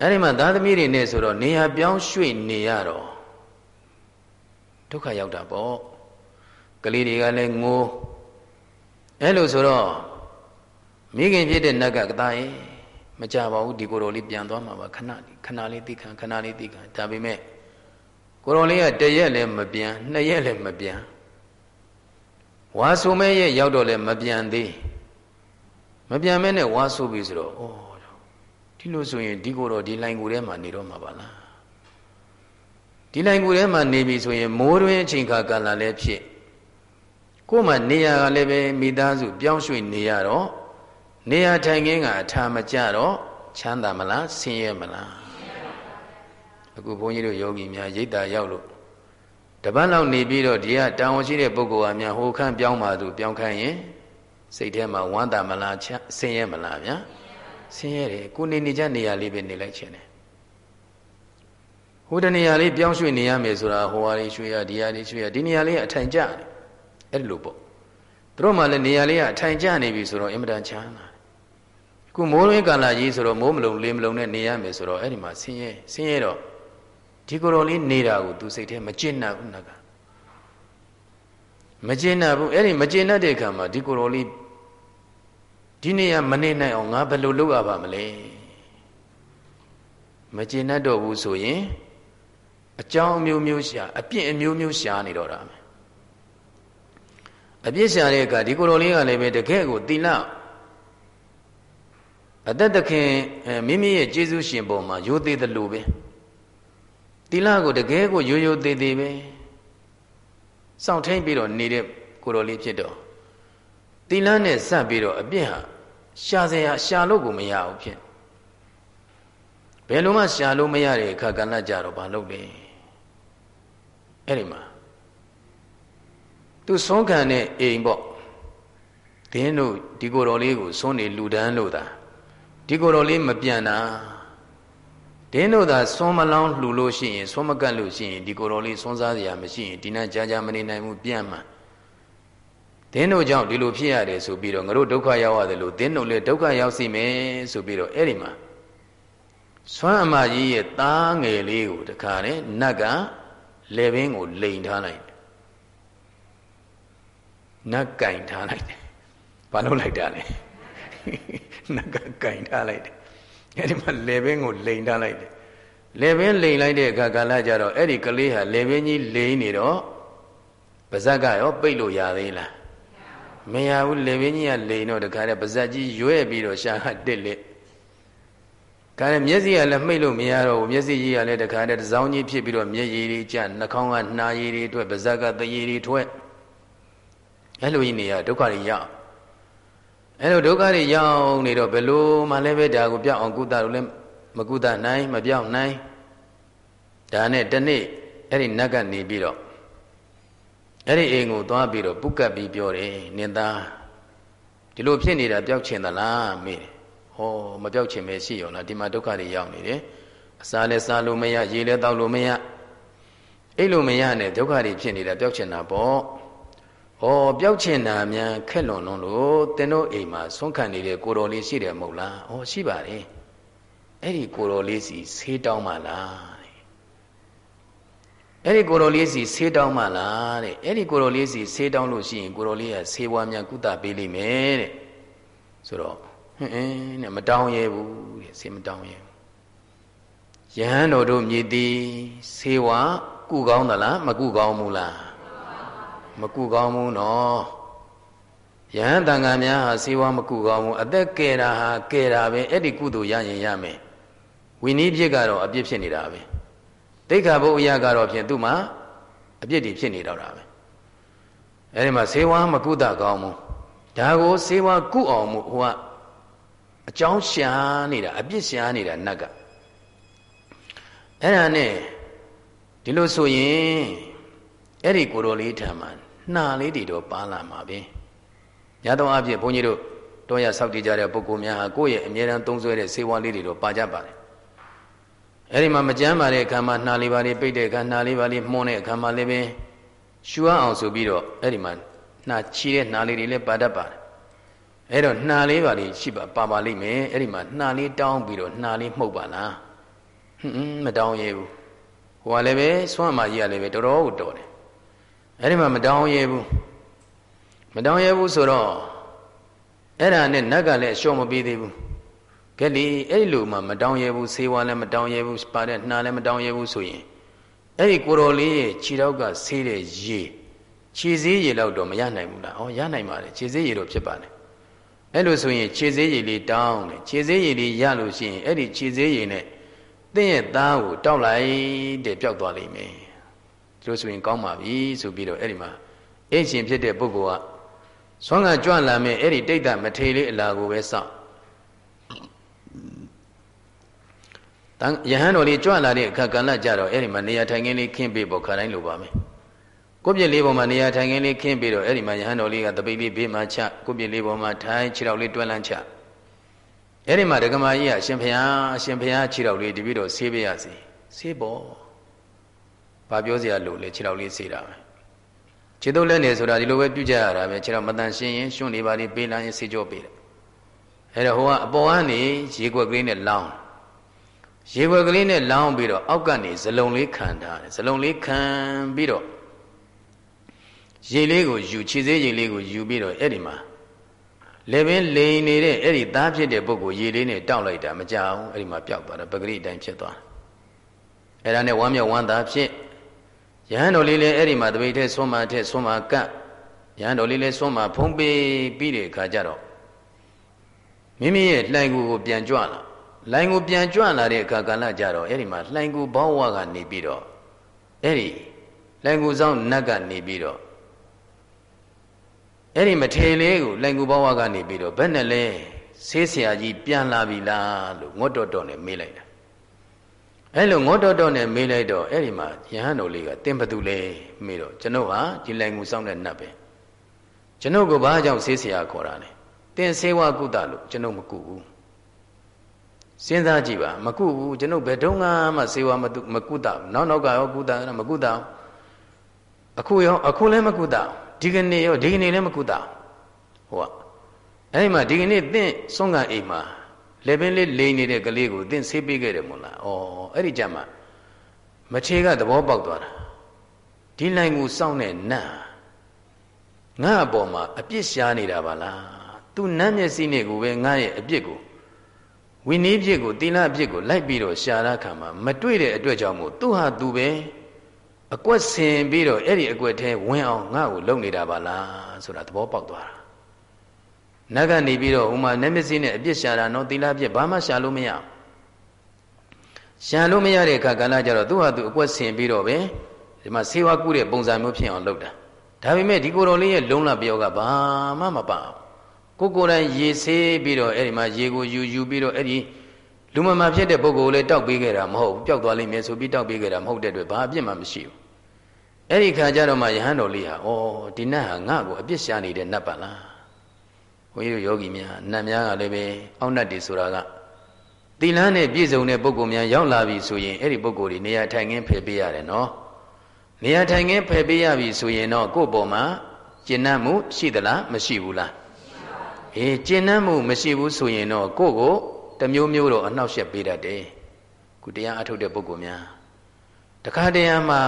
အဲ့ဒီမှာသားသမီးတွေနဲ့ဆိုတော့နေရာပြောင်းရွှေ့နေရတော့ဒုက္ခရောက်တာပေါ့ ကလေးတွေကလည်းငိုးအဲ့လိုဆိုတော့မိခင်ဖြစ်တဲ့နတ်ကကသားရဲ့မကြပါဘူးဒီကိုယ်တော်လေးပြန်သွားမှာပါခဏလေးခဏလေးသိခံခဏလေးသိခံဒါပေမဲ့ကိုယ်တော်လေးကတရက်လည်းမပြန်နှစ်ရက်လည်းမပြန်ဝါဆိုမဲရဲ့ရောက်တော့လည်းမပြန်သေးမပြန်မဲနဲ့ဝါဆိုပြီဆိုတော့ဩဒီလိုဆိုရင်ဒီကိုယ်တော်ဒီလိုင်ကိုထဲမှာနေတော့မှာပါလားဒီလိုင်ကိုထဲမှာနေပြီဆိုရင်မိုးတွင်အချိန်ခါကာလလည်းဖြစ် ကိုယ်မှနေရာကလည်းပဲမိသားစုပြောင်းရွှေ့နေရတော့နေရာထိုင်ခင်းကအထာမကြတော့ချမ်းသာမလားဆင်းရဲမလားအခုဘုန်းကြီးတို့ယောဂီများရိတ်တာရောက်လို့တပတ်လောက်နေပြီးတော့ဒီကတာဝန်ရှိတဲ့ပုဂ္ဂိုလ်ဟာများဟိုခန့်ပြောင်းပါသူပြောင်းခိုင်းရင်စိတ်ထဲမှာဝမ်းသာမလားဆင်းရဲမလားဗျာဆင်းရဲတယ်ကိုနေနေကြနေရာလေးပဲနေလိုက်ခြင်းတယ်ဟိုတနေရာလေးပြောင်းရွှေ့နေရမယ်ဆိုတာဟိုဟာလေးရွှေ့ရဒီဟာလေးရွှေ့ရဒီနေရာလေးအထိုင်ကျတယ် အဲ့လိုပေါ့သူတို့မှလည်းနေရာလေးကအထိုင်ကျနေပြီဆိုတော့အင်မတန်ချမ်းသာခုမိုးရင်းကာလကြီးဆိုတော့မိုးမလုံလေးမလုံနဲ့နေရမယ်ဆိုတော့အဲ့ဒီမှာဆင်းရဲဆင်းရဲတော့ဒီကိုယ်တော်လေးနေတာကိုသူစိတ်ထဲမကျင့်နိုင်ဘူးနကမကျင့်နိုင်ဘူးအဲ့ဒီမကျင့်တဲ့အခါမှာဒီကိုယ်တော်လေးဒီနေရာမနေနိုင်အောင်ငါဘယ်လိုလုပ်ရပါမလဲမကျင့်တတ်တော့ဘူးဆိုရင်အကြောင်းအမျိုးမျိုးရှာအပြစ်အမျိုးမျိုးရှာနေတော့တာမယ် အပြစ်ရှာတဲ့အခါဒီကိုယ်တော်လေးကလည်းပဲတကယ်ကိုတိလအသက်သခင်မိမိရဲ့ကျေးဇူးရှင်ပုံမှာရိုသေတယ်လို့ပဲတိလကိုတကယ်ကိုရိုးရိုးသေးသေးပဲစောင့်ထိန်ပြီးတော့နေတဲ့ကိုယ်တော်လေးဖြစ်တော့တိလနဲ့စပ်ပြီးတော့အပြစ်ဟာရှာစရာရှာလို့ကိုမရဘူးဖြစ်ဘယ်လိုမှရှာလို့မရတဲ့အခါကဏ္ဍကြတော့ဘာလုပ်လဲအဲ့ဒီမှာ သူဆုံးခံတဲ့အိမ်ပေါ့ဒင်းတို့ဒီကိုယ်တော်လေးကိုဆုံးနေလူဒန်းလို့သာဒီကိုယ်တော်လေးမပြန်တာဒင်းတို့သာဆွမ်းမလောင်းလှူလို့ရှိရင်ဆွမ်းမကတ်လို့ရှိရင်ဒီကိုယ်တော်လေးဆွမ်းစားစရာမရှိရင်ဒီနာကြာကြာမနေနိုင်ဘူးပြန်မှာဒင်းတို့ကြောင့်ဒီလိုဖြစ်ရတယ်ဆိုပြီးတော့ငါတို့ဒုက္ခရောက်ရတယ်လို့ဒင်းတို့လည်းဒုက္ခရောက်စီမယ်ဆိုပြီးတော့အဲ့ဒီမှာဆွမ်းအမကြီးရဲ့သားငယ်လေးကိုတခါနဲ့နတ်ကလေဘင်းကိုလိန်ထားလိုက် နတ်ကင်ထားလိုက်တယ်ဘာလို့လိုက်တာလဲနတ်ကကင်ထားလိုက်တယ်အဲ့ဒီမှာလေဘင်းကိုလိန်ထားလိုက်တယ်လေဘင်းလိန်လိုက်တဲ့အခါကာလကြတော့အဲ့ဒီကလေးဟာလေဘင်းကြီးလိန်နေတော့ပါဇက်ကရောပိတ်လို့ရသေးလားမရဘူးလေဘင်းကြီးကလိန်တော့တခါတည်းပါဇက်ကြီးရွဲ့ပြီးတော့ရှာဟတက်လက်ကာရမျက်စိကလည်းမှိတ်လို့မရတော့ဘူးမျက်စိကြီးကလည်းတခါတည်းတစောင်းကြီးဖြစ်ပြီးတော့မျက်ရည်တွေကျနှာခေါင်းကနှာရည်တွေထွက်ပါးစပ်ကသရည်တွေထွက် အဲ့လိုကြီးနေရဒုက္ခတွေရောက်အဲ့လိုဒုက္ခတွေရောက်နေတော့ဘယ်လိုမှလည်းပဲဒါကိုပြောက်အောင်ကုသလို့လည်းမကုသနိုင်မပြောက်နိုင်ဒါနဲ့တနေ့အဲ့ဒီနတ်ကနေပြီးတော့အဲ့ဒီအိမ်ကိုသွားပြီးတော့ပုတ်ကပ်ပြီးပြောတယ်နင်သားဒီလိုဖြစ်နေတာပြောက်ချင်သလားမေးတယ်ဟောမပြောက်ချင်ပဲရှိရောလားဒီမှာဒုက္ခတွေရောက်နေတယ်အစာလည်းစားလို့မရရေလည်းတောက်လို့မရအဲ့လိုမရနဲ့ဒုက္ခတွေဖြစ်နေတာပြောက်ချင်တာပေါ့ ဟောပြောက်ချင်တာများခက်လွန်လွန်းလို့တင်းတို့အိမ်မှာဆွန့်ခံနေတဲ့ကိုတော်လေးရှိတယ်မဟုတ်လားဟောရှိပါတယ်အဲ့ဒီကိုတော်လေးစီဆေးတောင်းမှလားတဲ့အဲ့ဒီကိုတော်လေးစီဆေးတောင်းမှလားတဲ့အဲ့ဒီကိုတော်လေးစီဆေးတောင်းလို့ရှိရင်ကိုတော်လေးကဆေးဝါးများကုသပေးလိမ့်မယ်တဲ့ဆိုတော့ဟင်းနဲ့မတောင်းရဲဘူးတဲ့ဆေးမတောင်းရဲယဟန်တော်တို့မြည်သည်ဆေးဝါးကုကောင်းသလားမကုကောင်းဘူးလား မကုကောင်းဘူးနော်ယဟန်တန်ဃာများဟာဆေးဝါးမကုကောင်းဘူးအသက်ကယ်တာဟာကယ်တာပဲအဲ့ဒီကုသိုလ်ရရင်ရမယ်ဝိနည်းပြစ်ကတော့အပြစ်ဖြစ်နေတာပဲတိခါဘုရားကတော့ဖြင့်သူ့မှာအပြစ်တွေဖြစ်နေတော့တာပဲအဲ့ဒီမှာဆေးဝါးမကုသကောင်းဘူးဒါကိုဆေးဝါးကုအောင်မှုဟိုကအကြောင်းရှာနေတာအပြစ်ရှာနေတာနတ်ကအဲ့ဒါနဲ့ဒီလိုဆိုရင်အဲ့ဒီကိုတော်လေးထံမှာ နှာလေးတွေတော့ပါလာမှာပဲညတော့အဖြစ်ဘုန်းကြီးတို့တော့ရဆောက်တည်ကြတဲ့ပုဂ္ဂိုလ်များဟာကိုယ့်ရဲ့အမြဲတမ်းသုံးဆွဲတဲ့စေဝါလေးတွေတော့ပါကြပါတယ်အဲ့ဒီမှာမကြမ်းပါတဲ့အခါမှာနှာလေးပါလေးပိတ်တဲ့အခါနှာလေးပါလေးမှုန်းတဲ့အခါမှာလည်းပဲရှူအောင်ဆိုပြီးတော့အဲ့ဒီမှာနှာချီတဲ့နှာလေးတွေလည်းပါတတ်ပါတယ်အဲ့တော့နှာလေးပါလေးရှိပါပါပါလိမ့်မယ်အဲ့ဒီမှာနှာလေးတောင်းပြီးတော့နှာလေးမှုတ်ပါလားဟွန်းမတောင်းရဘူးဟိုကလည်းပဲဆွမ်းမကြီးကလည်းပဲတော်တော်ကိုတော်တယ် အဲ့ဒီမှာမတောင်းရဘူးမတောင်းရဘူးဆိုတော့အဲ့ဒါနဲ့နတ်ကလည်းအလျှော့မပေးသေးဘူးကဲလေအဲ့လိုမှမတောင်းရဘူးဆေးဝါးလည်းမတောင်းရဘူးပါတဲ့နှာလည်းမတောင်းရဘူးဆိုရင်အဲ့ဒီကိုတော်လေးရဲ့ခြေတော့ကဆေးတဲ့ရေခြေစည်းရေလောက်တော့မရနိုင်ဘူးလားဩရနိုင်ပါတယ်ခြေစည်းရေတော့ဖြစ်ပါတယ်အဲ့လိုဆိုရင်ခြေစည်းရည်လေးတောင်းတယ်ခြေစည်းရည်လေးရလို့ရှိရင်အဲ့ဒီခြေစည်းရည်နဲ့သင်ရဲ့သားကိုတောက်လိုက်တဲ့ပျောက်သွားလိမ့်မယ်ဒီ လိုဆိုရင်ကောင်းပါပြီဆိုပြီးတော့အဲ့ဒီမှာအိတ်ရှင်ဖြစ်တဲ့ပုဂ္ဂိုလ်ကဆွမ်းကကြွလာမယ်အဲ့ဒီတိတ်တမထေလေးအလာကိုပဲစောင့်တန်ယဟန်တော်လေးကြွလာတဲ့အခါကလည်းကြတော့အဲ့ဒီမှာနေရာထိုင်ခင်းလေးခင်းပေးဖို့ခါတိုင်းလိုပါမယ်ကိုပြစ်လေးပေါ်မှာနေရာထိုင်ခင်းလေးခင်းပြီးတော့အဲ့ဒီမှာယဟန်တော်လေးကတပိတ်လေးဘေးမှာချကိုပြစ်လေးပေါ်မှာထိုင်ခြေထောက်လေးတွဲလန်းချအဲ့ဒီမှာဒကမာကြီးကအရှင်ဘုရားအရှင်ဘုရားခြေထောက်လေးတပိတော့ဆေးပေးရစီဆေးပေါ် ဘာပြောစရာလို့လဲခြေထောက်လေးဆေးတာပဲခြေတုပ်လက်နေဆိုတာဒီလိုပဲပြုကြရတာပဲခြေထောက်မတန်ရှင်းရင်ရှင်နေပါလိပေးလန်းရင်ဆေးကြောပေးတယ်အဲ့တော့ဟိုကအပေါ်ကနေရေခွက်ကလေးနဲ့လောင်းရေခွက်ကလေးနဲ့လောင်းပြီးတော့အောက်ကနေဇလုံလေးခံထားတယ်ဇလုံလေးခံပြီးတော့ရေလေးကိုယူခြေသေးရေလေးကိုယူပြီးတော့အဲ့ဒီမှာလေပင်လိန်နေတဲ့အဲ့ဒီသားဖြစ်တဲ့ပုဂ္ဂိုလ်ရေလေးနဲ့တောက်လိုက်တာမကြအောင်အဲ့ဒီမှာပျောက်သွားတာပဂရိအတိုင်းဖြစ်သွားအဲ့ဒါနဲ့ဝမ်းမြောက်ဝမ်းသာဖြစ် ယဟန်တော်လေးလည်းအဲ့ဒီမှာတပိတ်ထဲဆွမ်းမထဲဆွမ်းမကပ်ယဟန်တော်လေးလည်းဆွမ်းမဖုံးပေးပြီးတဲ့အခါကျတော့မိမိရဲ့လှိုင်ကူကိုပြန်ကြွလာလှိုင်ကူပြန်ကြွလာတဲ့အခါကလည်းကြတော့အဲ့ဒီမှာလှိုင်ကူဘောင်းဝကနေပြီးတော့အဲ့ဒီလှိုင်ကူဆောင်နတ်ကနေပြီးတော့အဲ့ဒီမထေလေးကိုလိုင်ကူဘဝကနေပြီးတော့ဘယ်နဲ့လဲဆေးဆရာကြီးပြန်လာပြီလားလို့ငေါတော်တော်နဲ့မေးလိုက်တာ အဲ့လိုငေါတော်တော်နဲ့မေးလိုက်တော့အဲ့ဒီမှာယဟန်တော်လေးကတင်းဘသူလဲမေးတော့ကျွန်ုပ်ဟာဒီလိုင်ကူစောင့်တဲ့နတ်ပဲကျွန်ုပ်ကဘာကြောင့်ဆေးဆရာခေါ်တာလဲတင်းဆေးဝါကုသလို့ကျွန်ုပ်မကုဘူးစဉ်းစားကြည့်ပါမကုဘူးကျွန်ုပ်ဘယ်တော့မှဆေးဝါမမကုသဘူးနောက်နောက်ကရောကုသမကုသအခုရောအခုလည်းမကုသဘူးဒီကနေ့ရောဒီကနေ့လည်းမကုသဟိုကအဲ့ဒီမှာဒီကနေ့သင်ဆုံးကအိမ်မှာ လေပင်လေးလိန်နေတဲ့ကလေးကိုသင်ဆေးပေးခဲ့တယ်မို့လားဩအဲ့ဒီကြမှာမချေကသဘောပေါက်သွားတာဒီလိုင်ကိုစောင့်တဲ့နတ်ငါအပေါ်မှာအပြစ်ရှားနေတာပါလားသူနတ်မျက်စိနဲ့ကိုပဲငါရဲ့အပြစ်ကိုဝိနည်းပြစ်ကိုသီလပြစ်ကိုလိုက်ပြီးတော့ရှာရခါမှာမတွေ့တဲ့အတွက်ကြောင့်မို့သူဟာသူပဲအကွက်ဆင်ပြီးတော့အဲ့ဒီအကွက်ထဲဝင်အောင်ငါ့ကိုလုံနေတာပါလားဆိုတာသဘောပေါက်သွားတာ နတ်ကနေပြီးတော့ဟိုမှာနတ်မစည်းနဲ့အပြစ်ရှာတာနော်သီလပြစ်ဘာမှရှာလို့မရရှာလို့မရတဲ့အခါကလည်းကြတော့သူ့ဟာသူအကွက်ဆင်ပြီးတော့ပဲဒီမှာဆေးဝါးကုတဲ့ပုံစံမျိုးဖြစ်အောင်လုပ်တာဒါပေမဲ့ဒီကိုယ်တော်လေးရဲ့လုံလပြောကဘာမှမပါကိုကိုယ်တိုင်ရေဆေးပြီးတော့အဲ့ဒီမှာရေကိုယူယူပြီးတော့အဲ့ဒီလူမမာဖြစ်တဲ့ပုဂ္ဂိုလ်လည်းတောက်ပေးခဲ့တာမဟုတ်ဘူးပျောက်သွားလိမ့်မယ်ဆိုပြီးတောက်ပေးခဲ့တာမဟုတ်တဲ့အတွက်ဘာအပြစ်မှမရှိဘူးအဲ့ဒီခါကျတော့မှယဟန်တော်လေးဟာဩဒီနတ်ဟာငါ့ကိုအပြစ်ရှာနေတဲ့နတ်ပါလား ဘုန်းကြီးတို့ယောဂီများနတ်များကလည်းပဲအောက်နတ်တွေဆိုတာကသီလနဲ့ပြည့်စုံတဲ့ပုဂ္ဂိုလ်များရောက်လာပြီဆိုရင်အဲ့ဒီပုဂ္ဂိုလ်တွေနေရာထိုင်ခင်းဖယ်ပေးရတယ်နော်နေရာထိုင်ခင်းဖယ်ပေးရပြီဆိုရင်တော့ကိုယ့်ပေါ်မှာကျင့်နှံ့မှုရှိသလားမရှိဘူးလားအေးကျင့်နှံ့မှုမရှိဘူးဆိုရင်တော့ကိုယ့်ကိုတမျိုးမျိုးတော့အနှောက်အယှက်ပေးတတ်တယ်ခုတရားအထုတ်တဲ့ပုဂ္ဂိုလ်များတခါတရံမှာ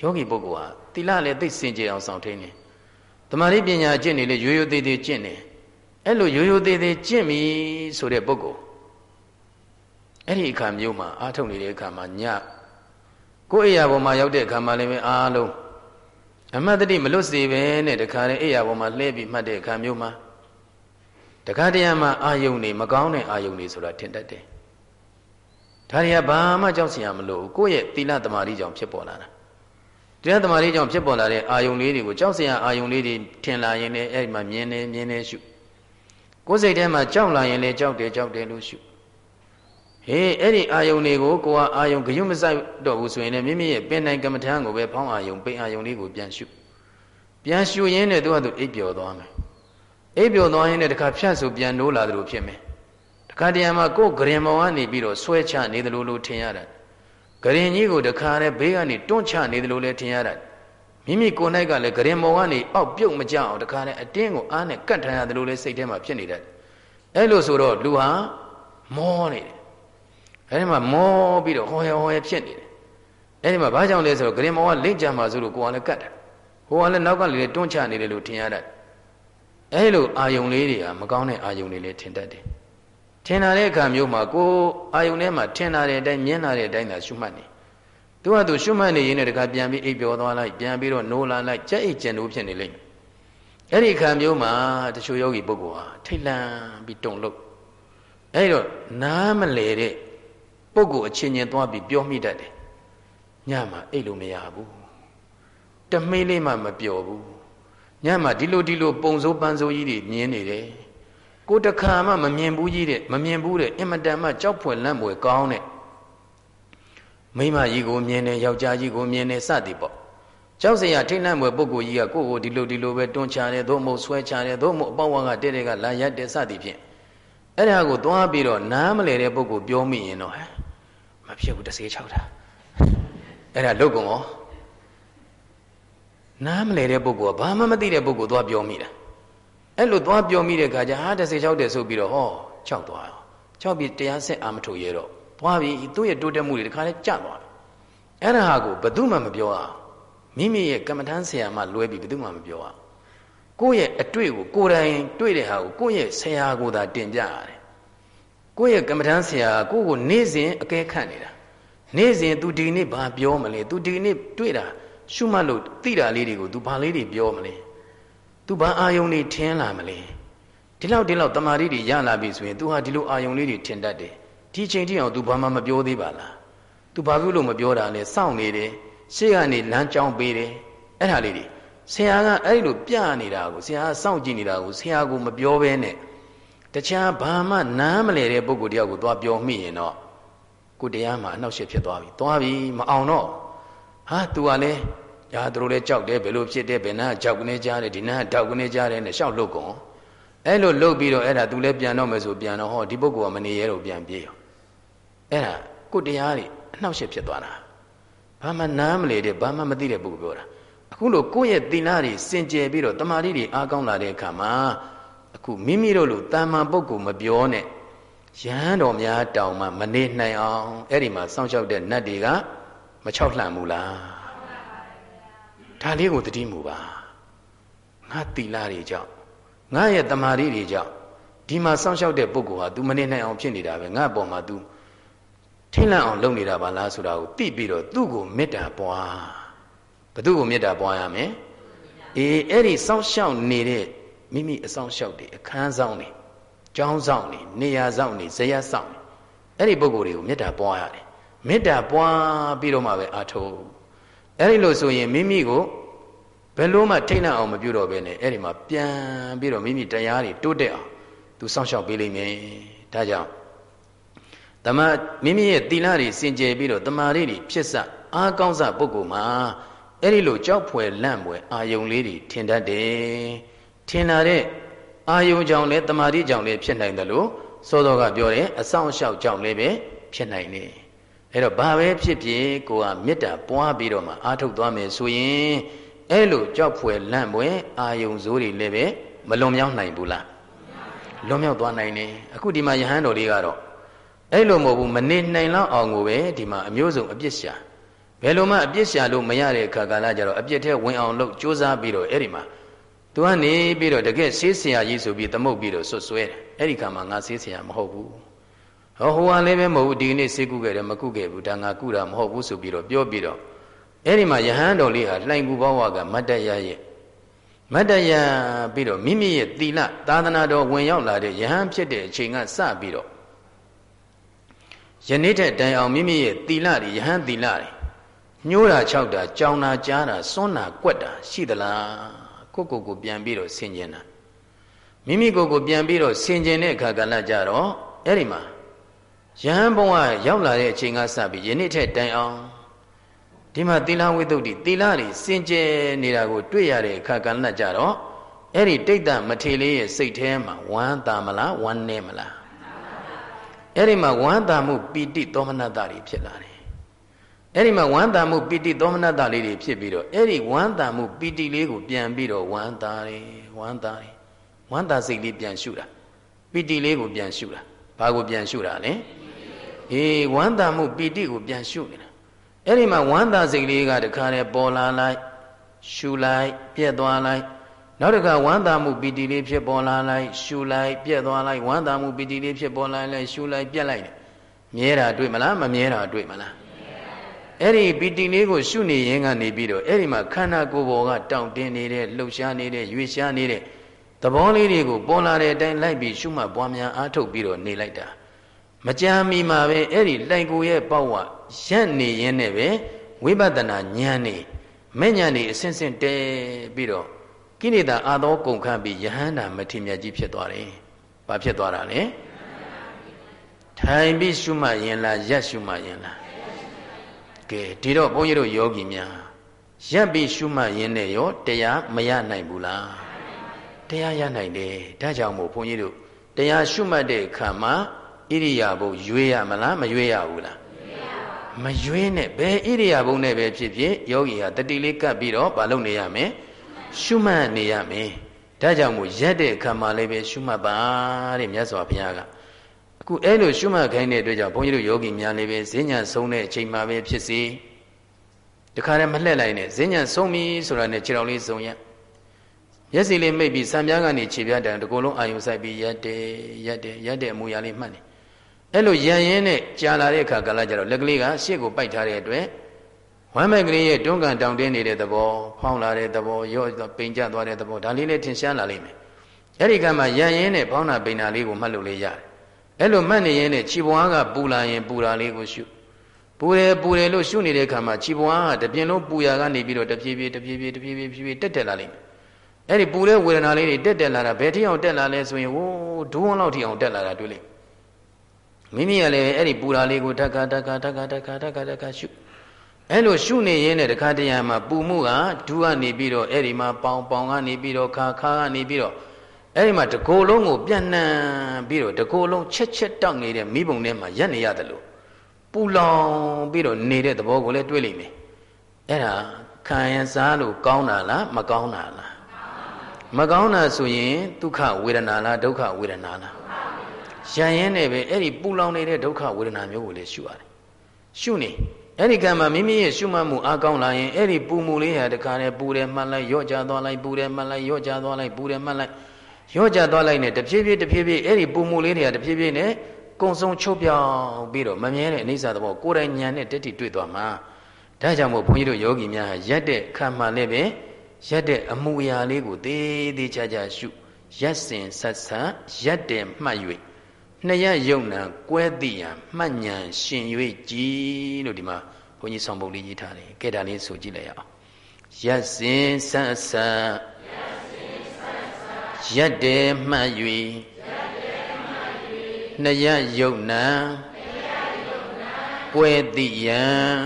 ယောဂီပုဂ္ဂိုလ်ဟာတိလလည်းသိစင်ကြယ်အောင်ဆောင်ထိန်နေ တမာရိပညာကျင့်နေလေရိုးရိုးသေးသေးကျင့်နေအဲ့လိုရိုးရိုးသေးသေးကျင့်ပြီဆိုတဲ့ပုဂ္ဂိုလ်အဲ့ဒီအခါမျိုးမှာအာထုတ်နေတဲ့အခါမှာညကိုယ့်အိယာပေါ်မှာရောက်တဲ့အခါမှာလည်းအားလုံးအမတ်တတိမလွတ်စေပဲနဲ့တခါတည်းအိယာပေါ်မှာလှည့်ပြီးမှတ်တဲ့အခါမျိုးမှာတခါတည်းမှာအာယုန်နေမကောင်းတဲ့အာယုန်နေဆိုတာထင်တတ်တယ်ဒါတွေကဘာမှကြောက်စရာမလိုဘူးကိုယ့်ရဲ့သီလသမารီကြောင့်ဖြစ်ပေါ်လာတာ တရားသမารီကြောင့်ဖြစ်ပေါ်လာတဲ့အာယုန်လေးတွေကိုကြောက်စရာအာယုန်လေးတွေထင်လာရင်လည်းအဲ့ဒီမှာမြင်နေမြင်နေရှုကိုယ်စိတ်ထဲမှာကြောက်လာရင်လည်းကြောက်တယ်ကြောက်တယ်လို့ရှုဟေးအဲ့ဒီအာယုန်တွေကိုကိုကအာယုန်ဂယုမဆိုင်တော့ဘူးဆိုရင်လည်းမိမိရဲ့ပင်နိုင်ကမ္မထံကိုပဲဖောင်းအာယုန်ပိန်အာယုန်လေးကိုပြန်ရှုပြန်ရှုရင်းနဲ့သူကသူအိပ်ပျော်သွားမယ်အိပ်ပျော်သွားရင်းနဲ့တခါဖြတ်ဆိုပြန်နိုးလာသလိုဖြစ်မယ်တခါတည်းမှာကိုယ်ဂရင်မောကနေပြီးတော့ဆွဲချနေသလိုလိုထင်ရတာ ဂရင်ကြီးကိုတခါတည်းဘေးကနေတွန့်ချနေသလိုလည်းထင်ရတာမိမိကိုယ်၌ကလည်းဂရင်မောကနေအောက်ပြုတ်မကြအောင်တခါတည်းအတင်းကိုအားနဲ့ကတ်ထန်ရသလိုလည်းစိတ်ထဲမှာဖြစ်နေတတ်အဲ့လိုဆိုတော့လူဟာမောနေတယ်အဲဒီမှာမောပြီးတော့ဟောရဟောရဖြစ်နေတယ်အဲဒီမှာဘာကြောင့်လဲဆိုတော့ဂရင်မောကလိမ့်ကြမှာဆိုလို့ကိုယ်ကလည်းကတ်တယ်ဟိုကလည်းနောက်ကလည်းတွန်းချနေတယ်လို့ထင်ရတတ်အဲဒီလိုအာယုံလေးတွေကမကောင်းတဲ့အာယုံတွေလည်းထင်တတ်တယ် ထင်လာတဲ့အခါမျိုးမှာကိုယ်အာယုံထဲမှာထင်လာတဲ့အတိုင်းမြင်လာတဲ့အတိုင်းသာရှုမှတ်နေသူကသူရှုမှတ်နေရင်လည်းတခါပြန်ပြီးအိပ်ပျော်သွားလိုက်ပြန်ပြီးတော့နိုးလာလိုက်ကြက်အိတ်ကျင်လို့ဖြစ်နေလိမ့်မယ်အဲ့ဒီခံမျိုးမှာတချို့ယောဂီပုဂ္ဂိုလ်ဟာထိတ်လန့်ပြီးတုန်လို့အဲ့တော့နားမလဲတဲ့ပုဂ္ဂိုလ်အချင်းချင်းသွားပြီးပြောမိတတ်တယ်ညမှာအိတ်လို့မရဘူးတမေးလေးမှမပျော်ဘူးညမှာဒီလိုဒီလိုပုံစိုးပန်းစိုးကြီးတွေမြင်နေတယ် ကိုတခါမှမမြင်ဘူးကြီးတဲ့မမြင်ဘူးတဲ့အင်မတန်မှကြောက်ဖွယ်လန့်ဖွယ်ကောင်းတဲ့မိမကြီးကိုမြင်တယ်ယောက်ျားကြီးကိုမြင်တယ်စသည်ပေါ့ကြောက်စရာထိတ်လန့်ဖွယ်ပုဂ္ဂိုလ်ကြီးကကိုယ့်ကိုဒီလိုဒီလိုပဲတွန်းချတယ်သို့မဟုတ်ဆွဲချတယ်သို့မဟုတ်အပေါဝါကတဲ့တဲ့ကလာရက်တယ်စသည်ဖြင့်အဲ့ဒါကိုသွားပြီးတော့နားမလဲတဲ့ပုဂ္ဂိုလ်ပြောမိရင်တော့ဟဲ့မဖြစ်ဘူးတစေးချောက်တာအဲ့ဒါလုတ်ကုန်ရောနားမလဲတဲ့ပုဂ္ဂိုလ်ကဘာမှမသိတဲ့ပုဂ္ဂိုလ်သွားပြောမိတာ အဲ့လိုသွားပြောမိတဲ့ခါကျဟာတစေးချောက်တယ်ဆိုပြီးတော့ဟောချောက်သွားရောချောက်ပြီးတရားဆက်အာမထုတ်ရဲတော့သွားပြီသူ့ရဲ့တိုးတက်မှုတွေတခါလဲကျသွားတယ်အဲ့ဒါဟာကိုဘယ်သူမှမပြောအောင်မိမိရဲ့ကမ္မထမ်းဆရာမှလွဲပြီးဘယ်သူမှမပြောအောင်ကိုယ့်ရဲ့အတွေ့ကိုကိုယ်တိုင်တွေ့တဲ့ဟာကိုကိုယ့်ရဲ့ဆရာကိုသာတင်ပြရတယ်ကိုယ့်ရဲ့ကမ္မထမ်းဆရာကိုယ့်ကိုနေ့စဉ်အကဲခတ်နေတာနေ့စဉ် तू ဒီနေ့ဘာပြောမလဲ तू ဒီနေ့တွေ့တာရှုမှတ်လို့သိတာလေးတွေကို तू ဘာလေးတွေပြောမလဲ तू ဘာအာယုံတွေထင်းလာမလဲဒီလောက်ဒီလောက်တမာရီတွေရလာပြီဆိုရင် तू ဟာဒီလိုအာယုံလေးတွေထင်တတ်တယ်ဒီချိန်ထိအောင် तू ဘာမှမပြောသေးပါလား तू ဘာဖြစ်လို့မပြောတာလဲစောင့်နေတယ်ရှေ့ကနေလမ်းကြောင်းပေးတယ်အဲ့ဒါလေးတွေဆရာကအဲ့လိုပြနေတာကိုဆရာကစောင့်ကြည့်နေတာကိုဆရာကမပြောဘဲနဲ့တခြားဘာမှနားမလဲတဲ့ပုဂ္ဂိုလ်တယောက်ကိုသွားပြောမိရင်တော့ကိုတရားမှာအနှောက်အယှက်ဖြစ်သွားပြီသွားပြီမအောင်တော့ဟာ तू ကလည်း ညာသူတို့လည်းကြောက်တယ်ဘယ်လိုဖြစ်တယ်ဘယ်နာကြောက်ကနေကြားတယ်ဒီနာတောက်ကနေကြားတယ်နဲ့ရှောက်လုတ်ကုန်အဲ့လိုလုတ်ပြီးတော့အဲ့ဒါ तू လည်းပြန်တော့မယ်ဆိုပြန်တော့ဟောဒီပုဂ္ဂိုလ်ကမနေရဲတော့ပြန်ပြေးရောအဲ့ဒါကိုတရားတွေအနှောက်အယှက်ဖြစ်သွားတာဘာမှနားမလဲတဲ့ဘာမှမသိတဲ့ပုဂ္ဂိုလ်ပြောတာအခုလိုကိုယ့်ရဲ့သီလတွေစင်ကြယ်ပြီးတော့တမာတိတွေအားကောင်းလာတဲ့အခါမှာအခုမိမိတို့လိုတာမန်ပုဂ္ဂိုလ်မပြောနဲ့ရဟန်းတော်များတောင်မှမနေနိုင်အောင်အဲ့ဒီမှာစောင့်ရှောက်တဲ့နတ်တွေကမချောက်လှန့်ဘူးလား ဒါလေးကိုတတိမူပါငါတီလာတွေကြောင့်ငါရဲ့တမာရီတွေကြောင့်ဒီမှာစောင့်ရှောက်တဲ့ပုဂ္ဂိုလ်ဟာ तू မနေနိုင်အောင်ဖြစ်နေတာပဲငါ့ပေါ်မှာ तू ထိတ်လန့်အောင်လုပ်နေတာပါလားဆိုတာကိုသိပြီးတော့သူ့ကိုမေတ္တာပွားဘသူ့ကိုမေတ္တာပွားရမလဲအေးအဲ့ဒီစောင့်ရှောက်နေတဲ့မိမိအဆောင်လျှောက်တွေအခန်းဆောင်တွေကျောင်းဆောင်တွေနေရာဆောင်တွေဇယက်ဆောင်တွေအဲ့ဒီပုဂ္ဂိုလ်တွေကိုမေတ္တာပွားရတယ်မေတ္တာပွားပြီးတော့မှပဲအာထုတ် အဲ့ဒီလိုဆိုရင်မိမိကိုဘယ်လို့မှထိတ်လန့်အောင်မပြုတော့ဘဲနဲ့အဲ့ဒီမှာပြန်ပြီးတော့မိမိတရားတွေတိုးတက်အောင်သူစောင့်ရှောက်ပေးလိမ့်မယ်ဒါကြောင့်တမမိမိရဲ့သီလတွေစင်ကြယ်ပြီးတော့တမာရီတွေဖြစ်စအားကောင်းစပုဂ္ဂိုလ်မှာအဲ့ဒီလိုကြောက်ဖွယ်လန့်ဖွယ်အာယုံလေးတွေထင်တတ်တယ်ထင်လာတဲ့အာယုံကြောင့်လည်းတမာတိကြောင့်လည်းဖြစ်နိုင်တယ်လို့စောစောကပြောတယ်အဆောင်လျှောက်ကြောင့်လည်းပဲဖြစ်နိုင်တယ် အဲ့တော့ဘာပဲဖြစ်ဖြစ်ကိုကမေတ္တာပွားပြီးတော့မှအာထုတ်သွားမယ်ဆိုရင်အဲ့လိုကြောက်ဖွယ်လန့်ပွယ်အာယုံစိုးတွေလည်းပဲမလွန်မြောက်နိုင်ဘူးလားလွန်မြောက်သွားနိုင်တယ်အခုဒီမှာယဟန်တော်လေးကတော့အဲ့လိုမဟုတ်ဘူးမနေနိုင်လောက်အောင်ကိုပဲဒီမှာအမျိုးစုံအပြစ်ရှာဘယ်လိုမှအပြစ်ရှာလို့မရတဲ့အခါကာလကြတော့အပြစ်ထဲဝင်အောင်လုပ်စူးစမ်းပြီးတော့အဲ့ဒီမှာသူကနေပြီးတော့တကယ်ဆေးဆရာကြီးဆိုပြီးသမုတ်ပြီးတော့ဆွတ်ဆွဲတယ်အဲ့ဒီခါမှာငါဆေးဆရာမဟုတ်ဘူး ဟောဟိုကလည်းပဲမဟုတ်ဘူးဒီနေ့ဆေးကုခဲ့တယ်မကုခဲ့ဘူးဒါငါကုတာမဟုတ်ဘူးဆိုပြီးတော့ပြောပြီးတော့အဲ့ဒီမှာယဟန်တော်လေးဟာလှိုင်ကူဘဝကမတ္တရရဲ့မတ္တရပြီးတော့မိမိရဲ့သီလသာသနာတော်ဝင်ရောက်လာတဲ့ယဟန်ဖြစ်တဲ့အချိန်ကစပြီးတော့ယနေ့ထက်တိုင်အောင်မိမိရဲ့သီလတွေယဟန်သီလတွေညှိုးတာခြောက်တာကြောင်တာကြားတာစွန်းတာကွက်တာရှိသလားကိုကိုကိုပြန်ပြီးတော့ဆင်ကျင်တာမိမိကိုကိုပြန်ပြီးတော့ဆင်ကျင်တဲ့အခါကလည်းကြတော့အဲ့ဒီမှာ ယဟန်ဘုံကရောက်လာတဲ့အချိန်ကစပြီးယနေ့ထက်တိုင်အောင်ဒီမှာသီလဝိသုဒ္ဓိသီလတွေစင်ကြယ်နေတာကို တွေ့ရတဲ့အခါကလည်းကြတော့အဲ့ဒီတိတ်တမထေလေးရဲ့စိတ်ထဲမှာဝမ်းသာမလားဝမ်းနည်းမလားအဲ့ဒီမှာဝမ်းသာမှုပီတိသောမနတတွေဖြစ်လာတယ်အဲ့ဒီမှာဝမ်းသာမှုပီတိသောမနတလေးတွေဖြစ်ပြီးတော့အဲ့ဒီဝမ်းသာမှုပီတိလေးကိုပြန်ပြီးတော့ဝမ်းသာတယ်ဝမ်းသာတယ်ဝမ်းသာစိတ်လေးပြန်ရှုတာပီတိလေးကိုပြန်ရှုတာဘာကိုပြန်ရှုတာလဲ အေးဝမ်းသာမှုပီတိကိုပြန်ရှုနေတာအဲ့ဒီမှာဝမ်းသာစိတ်လေးကတခါတည်းပေါ်လာလိုက်ရှုလိုက်ပြက်သွားလိုက်နောက်တစ်ခါဝမ်းသာမှုပီတိလေးဖြစ်ပေါ်လာလိုက်ရှုလိုက်ပြက်သွားလိုက်ဝမ်းသာမှုပီတိလေးဖြစ်ပေါ်လာလိုက်ရှုလိုက်ပြက်လိုက်မြဲတာတွေ့မလားမမြဲတာတွေ့မလားအဲ့ဒီပီတိလေးကိုရှုနေရင်ကနေပြီးတော့အဲ့ဒီမှာခန္ဓာကိုယ်ပေါ်ကတောင့်တင်းနေတဲ့လှုပ်ရှားနေတဲ့ရွေ့ရှားနေတဲ့သဘောလေးတွေကိုပေါ်လာတဲ့အတိုင်းလိုက်ပြီးရှုမှတ်ပွားများအားထုတ်ပြီးတော့နေလိုက်တာ မကြမ်းမီမှာပဲအဲ့ဒီလိုက်ကိုရဲ့ပေါ့ဝရက်နေရင်းနဲ့ပဲဝိပဿနာဉာဏ်နေမဲ့ဉာဏ်နေအစင်းစင်းတဲပြီးတော့ကိလေသာအာသောကုန်ခန့်ပြီးယဟန္တာမထေမြတ်ကြီးဖြစ်သွားတယ်။ဘာဖြစ်သွားတာလဲ။ထိုင်ပြီးရှုမှတ်ရင်လားရက်ရှုမှတ်ရင်လား။ကဲဒီတော့ဘုန်းကြီးတို့ယောဂီများရက်ပြီးရှုမှတ်ရင်နဲ့ရောတရားမရနိုင်ဘူးလား။တရားရနိုင်တယ်။ဒါကြောင့်မို့ဘုန်းကြီးတို့တရားရှုမှတ်တဲ့အခါမှာ ဣရိယာပုရွေးရမလားမရွေးရဘူးလားမရွေးနဲ့ဘယ်ဣရိယာပုနဲ့ပဲဖြစ်ဖြစ်ယောဂီဟာတတိလေးကပ်ပြီးတော့မလုပ်နေရမယ်ရှုမှတ်နေရမယ်ဒါကြောင့်မို့ရက်တဲ့အခါမှာလည်းပဲရှုမှတ်ပါတဲ့မြတ်စွာဘုရားကအခုအဲ့လိုရှုမှတ်ခိုင်းတဲ့အတွက်ကြောင့်ဘုန်းကြီးတို့ယောဂီများလည်းပဲဈဉ္ညာဆုံးတဲ့အချိန်မှာပဲဖြစ်စီတခါတည်းမလှည့်လိုက်နဲ့ဈဉ္ညာဆုံးပြီဆိုတာနဲ့ခြေတော်လေးစုံရမျက်စိလေးမိတ်ပြီးစံပြားကနေခြေပြားတန်တကူလုံးအာယုဆိုင်ပြီးရက်တယ်ရက်တယ်ရက်တယ်အမူအရာလေးမှတ်နေ အဲ့လိုရန်ရင်းနဲ့ကြာလာတဲ့အခါကလည်းကြတော့လက်ကလေးကရှေ့ကိုပိုက်ထားတဲ့အတွက်ဝမ်းမဲ့ကလေးရဲ့တွန်းကန်တောင်တင်းနေတဲ့သဘောဖောင်းလာတဲ့သဘောရော့ပိန်ကျသွားတဲ့သဘောဒါလေးလည်းထင်ရှားလာလိမ့်မယ်အဲ့ဒီကမှရန်ရင်းနဲ့ဖောင်းတာပိန်တာလေးကိုမှတ်လို့လေးရတယ်အဲ့လိုမှတ်နေရင်နဲ့ခြေပွားကပူလာရင်ပူတာလေးကိုရှုပူတယ်ပူတယ်လို့ရှုနေတဲ့အခါမှာခြေပွားကတပြင်းလုံးပူရာကနေပြီးတော့တဖြည်းဖြည်းတဖြည်းဖြည်းတဖြည်းဖြည်းဖြည်းဖြည်းတက်တက်လာလိမ့်မယ်အဲ့ဒီပူတဲ့ဝေဒနာလေးတွေတက်တက်လာတာဘယ်ထိအောင်တက်လာလဲဆိုရင်ဟိုးဒူးဝန်းလောက်ထိအောင်တက်လာတာတွေ့လိမ့်မိ မိကလည်းအဲ့ဒီပူတာလေးကိုတက္ကတက္ကတက္ကတက္ကတက္ကတက္ကရှုအဲ့လိုရှုနေရင်းနဲ့တခါတရံမှာပူမှုကဒူးကနေပြီးတော့အဲ့ဒီမှာပေါင်ပေါင်ကနေပြီးတော့ခါခါကနေပြီးတော့အဲ့ဒီမှာတကိုယ်လုံးကိုပြန့်နှံ့ပြီးတော့တကိုယ်လုံးချက်ချက်တောက်နေတဲ့မိဘုံထဲမှာရက်နေရတယ်လို့ပူလောင်ပြီးတော့နေတဲ့သဘောကိုလည်းတွေ့လိမ့်မယ်အဲ့ဒါခံရစားလို့ကောင်းတာလားမကောင်းတာလားမကောင်းတာဆိုရင်ဒုက္ခဝေဒနာလားဒုက္ခဝေဒနာလား ရန်ရင်နဲ့ပဲအဲ့ဒီပူလောင်နေတဲ့ဒုက္ခဝေဒနာမျိုးကိုလည်းရှုရတယ်ရှုနေအဲ့ဒီကံမှာမိမိရဲ့ရှုမှတ်မှုအားကောင်းလာရင်အဲ့ဒီပူမှုလေးဟာတခါနဲ့ပူတယ်မှတ်လိုက်ရော့ကြသွားလိုက်ပူတယ်မှတ်လိုက်ရော့ကြသွားလိုက်ပူတယ်မှတ်လိုက်ရော့ကြသွားလိုက်နဲ့တဖြည်းဖြည်းတဖြည်းဖြည်းအဲ့ဒီပူမှုလေးတွေကတဖြည်းဖြည်းနဲ့ကုံဆုံးချုပ်ပြောင်းပြီးတော့မမြဲတဲ့အနိစ္စသဘောကိုယ်တိုင်ဉာဏ်နဲ့တက်တိတွေ့သွားမှာဒါကြောင့်မို့ဘုန်းကြီးတို့ယောဂီများဟာရက်တဲ့ခါမှလည်းပဲရက်တဲ့အမှုအရာလေးကိုသေးသေးချာချာရှုရက်စင်ဆက်ဆက်ရက်တယ်မှတ်၍ နှစ်ရယုံနံကွဲသိရန်မှတ်ဉဏ်ရှင်၍ကြည်လို့ဒီမှာဘုန်းကြီးဆောင်ပုံလေးရေးထားတယ်ကဲဒါလေးဆိုကြည့်လိုက်အောင်ရက်စင်ဆက်ဆက်ရက်တယ်မှတ်၍နှစ်ရယုံနံကွဲသိရန်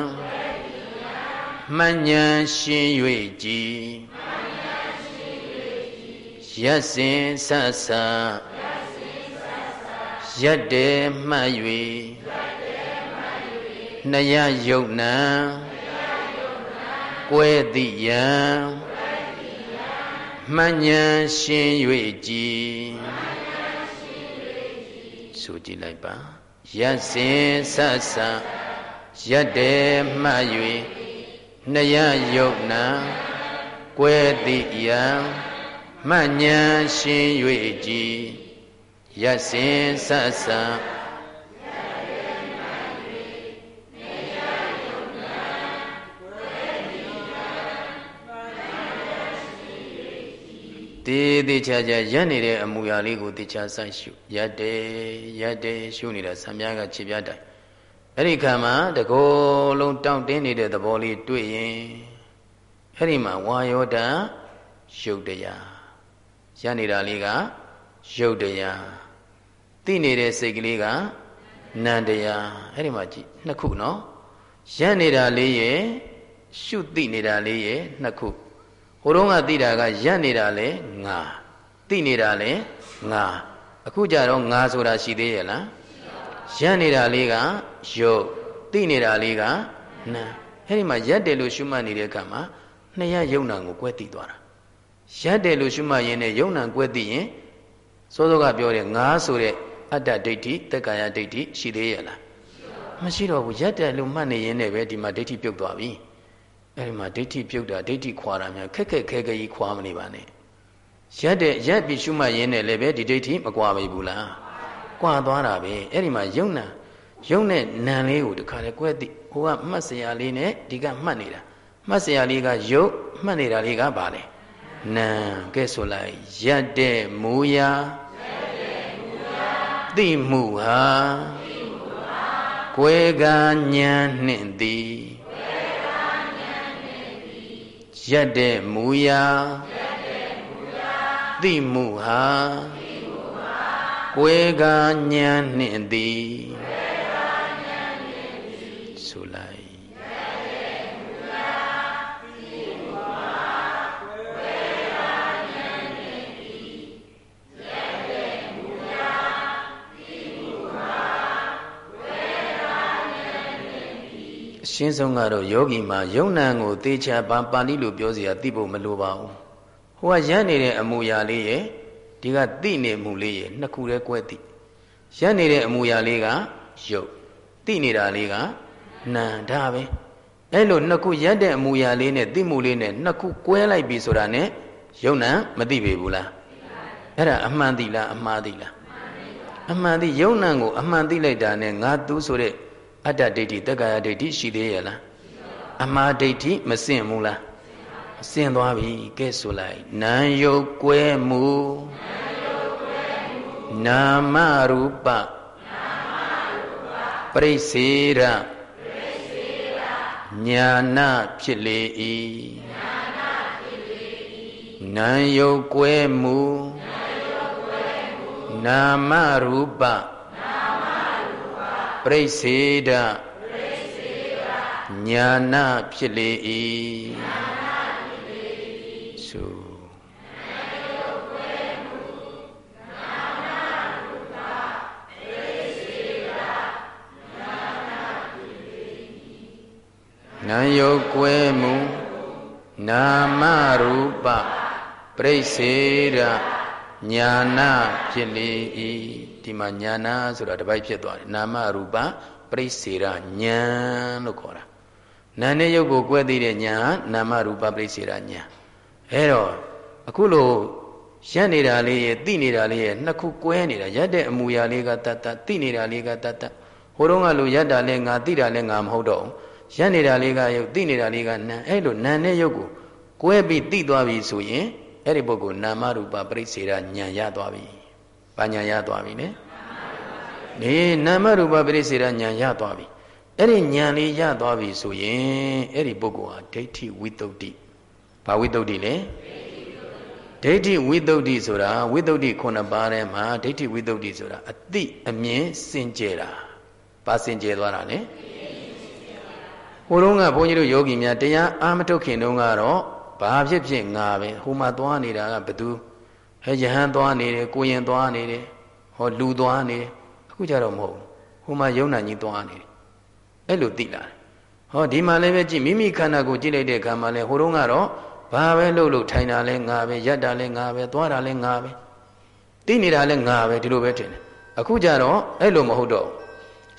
မှန်ဉဏ်ရှင်၍ကြည်ရက်စင်ဆက်ဆက် ရက်တယ်မှတ်၍နှရယုတ်နံကွဲသိယံမှန်ဉဏ်ရှင်၍ကြည်ဆိုကြည့်လိုက်ပါရက်စင်ဆက်ဆံရက်တယ်မှတ်၍နှရယုတ်နံကွဲတိယံမှတ်ဉဏ်ရှင်၍ကြည် ရက်စင်ဆက်ဆံတေးသေးချာချာရက်နေတဲ့အမူအရာလေးကိုတေချာဆိုင်ရှုရက်တယ်ရက်တယ်ရှုနေတာဆံပြားကခြေပြားတိုင်အဲ့ဒီခါမှာတကောလုံးတောင့်တင်းနေတဲ့သဘောလေးတွေ့ရင်အဲ့ဒီမှာဝါယောတရုပ်တရားရက်နေတာလေးက ရုပ်တရားသိနေတဲ့စိတ်ကလေးကနံတရားအဲ့ဒီမှာကြည့်နှစ်ခုနော်ရက်နေတာလေးရဲ့ရှုသိနေတာလေးရဲ့နှစ်ခုဟိုတုန်းကသိတာကရက်နေတာလေငါသိနေတာလေငါအခုကြတော့ငါဆိုတာရှိသေးရဲ့လားရက်နေတာလေးကယုတ်သိနေတာလေးကနာအဲ့ဒီမှာရက်တယ်လို့ရှုမှတ်နေတဲ့အခါမှာနှစ်ရယုံနာကိုကွဲသိသွားတာရက်တယ်လို့ရှုမှတ်ရင်းနဲ့ယုံနာကွဲသိရင် စောစောကပြောတဲ့ငါဆိုတဲ့အတ္တဒိဋ္ဌိတက်ကာယဒိဋ္ဌိရှိသေးရဲ့လားမရှိတော့ဘူးရက်တယ်လို့မှတ်နေရင်းနဲ့ပဲဒီမှာဒိဋ္ဌိပြုတ်သွားပြီအဲဒီမှာဒိဋ္ဌိပြုတ်တာဒိဋ္ဌိခွာတာများခက်ခက်ခဲခဲကြီးခွာမနေပါနဲ့ရက်တဲ့ရက်ပြီးရှုမှတ်ရင်းနဲ့လည်းပဲဒီဒိဋ္ဌိမကွာပဲဘူးလားကွာသွားတာပဲအဲ့ဒီမှာယုံနာယုံနဲ့နံလေးကိုတခါလေကွဲသိဟိုကမှတ်စရာလေးနဲ့ဒီကမှတ်နေတာမှတ်စရာလေးကယုတ်မှတ်နေတာလေးကပါလေ နံကဲဆိုလိုက်ရက်တဲ့မူရာသိမှုဟာကွဲကညံနှင့်သည်ရက်တဲ့မူရာသိမှုဟာကွဲကားဉာဏ်နှင့်သည်ဆိုလိုက် ရှင်းဆုံးကတော့ယောဂီမှာယုံနံကိုသေချာပါပါဠိလိုပြောစရာသိဖို့မလိုပါဘူးဟိုကရမ်းနေတဲ့အမူအရာလေးရဲ့ဒီကသိနေမှုလေးရဲ့နှစ်ခုတည်းကွဲသိရမ်းနေတဲ့အမူအရာလေးကယုတ်သိနေတာလေးကနာဒါပဲအဲ့လိုနှစ်ခုရက်တဲ့အမူအရာလေးနဲ့သိမှုလေးနဲ့နှစ်ခုကွဲလိုက်ပြီဆိုတာနဲ့ယုံနံမသိပေဘူးလားအဲ့ဒါအမှန်သိလားအမှားသိလားအမှန်သိယုံနံကိုအမှန်သိလိုက်တာနဲ့ငါသူဆိုတဲ့ အတ္တဒိဋ္ဌိတက္ကာယဒိဋ္ဌိရှိသေးရဲ့လားအမှားဒိဋ္ဌိမစင့်ဘူးလားစင့်သွားပြီကဲဆိုလိုက်နာယုတ်ကွဲမှုနာမရူပပရိစေရညာနာဖြစ်လေ၏နာယုတ်ကွဲမှုနာမရူပပ ရိစေဒညာနာဖြစ်လေ၏ဆိုနာယုတ်ကွဲမှုနာမရူပပရိစေဒညာနာဖြစ်လေ၏ ဒီမှာညာနာဆိုတာတပိုက်ဖြစ်သွားတယ်နာမရူပပရိစေရညာလို့ခေါ်တာနာနဲ့ရုပ်ကိုကွဲသိတဲ့ညာနာမရူပပရိစေရညာအဲတော့အခုလို့ရက်နေတာလေးရဲ့သိနေတာလေးရဲ့နှစ်ခုကွဲနေတာရက်တဲ့အမူအရာလေးကတတ်တတ်သိနေတာလေးကတတ်တတ်ဟိုတုန်းကလို့ရက်တာလဲငါသိတာလဲငါမဟုတ်တော့ရက်နေတာလေးကရုပ်သိနေတာလေးကနာအဲ့လိုနာနဲ့ရုပ်ကိုကွဲပြီးသိသွားပြီဆိုရင်အဲ့ဒီပုဂ္ဂိုလ်နာမရူပပရိစေရညာရသွားပြီ။ ဘာညာရသွားပြီလဲ။ဒီနာမရူပပရိစေရညာရသွားပြီ။အဲ့ဒီညာလေးရသွားပြီဆိုရင်အဲ့ဒီပုဂ္ဂိုလ်ဟာဒိဋ္ဌိဝိတ္တုတ္တိ။ဘာဝိတ္တုတ္တိလဲ။ဒိဋ္ဌိဝိတ္တုတ္တိဆိုတာဝိတ္တုတ္တိခုနှစ်ပါးထဲမှာဒိဋ္ဌိဝိတ္တုတ္တိဆိုတာအတိအမြင်စင်ကြယ်တာ။ဘာစင်ကြယ်သွားတာလဲ။ဟိုတုန်းကဘုန်းကြီးတို့ယောဂီများတရားအာမထုတ်ခင်တုန်းကတော့ဘာဖြစ်ဖြစ်ငါပဲဟိုမှာသွားနေတာကဘသူ ဟဲယဟန်သွားနေတယ်ကိုရင်သွားနေတယ်ဟောလူသွားနေတယ်အခုကြတော့မဟုတ်ဘူးဟိုမှာယုံနာကြီးသွားနေတယ်အဲ့လိုသိလာတယ်ဟောဒီမှာလည်းပဲကြည့်မိမိခန္ဓာကိုကြည့်လိုက်တဲ့အခါမှာလဲဟိုတုန်းကတော့ဘာပဲလှုပ်လို့ထိုင်တာလဲငါပဲရက်တာလဲငါပဲသွားတာလဲငါပဲသိနေတာလဲငါပဲဒီလိုပဲထင်တယ်အခုကြတော့အဲ့လိုမဟုတ်တော့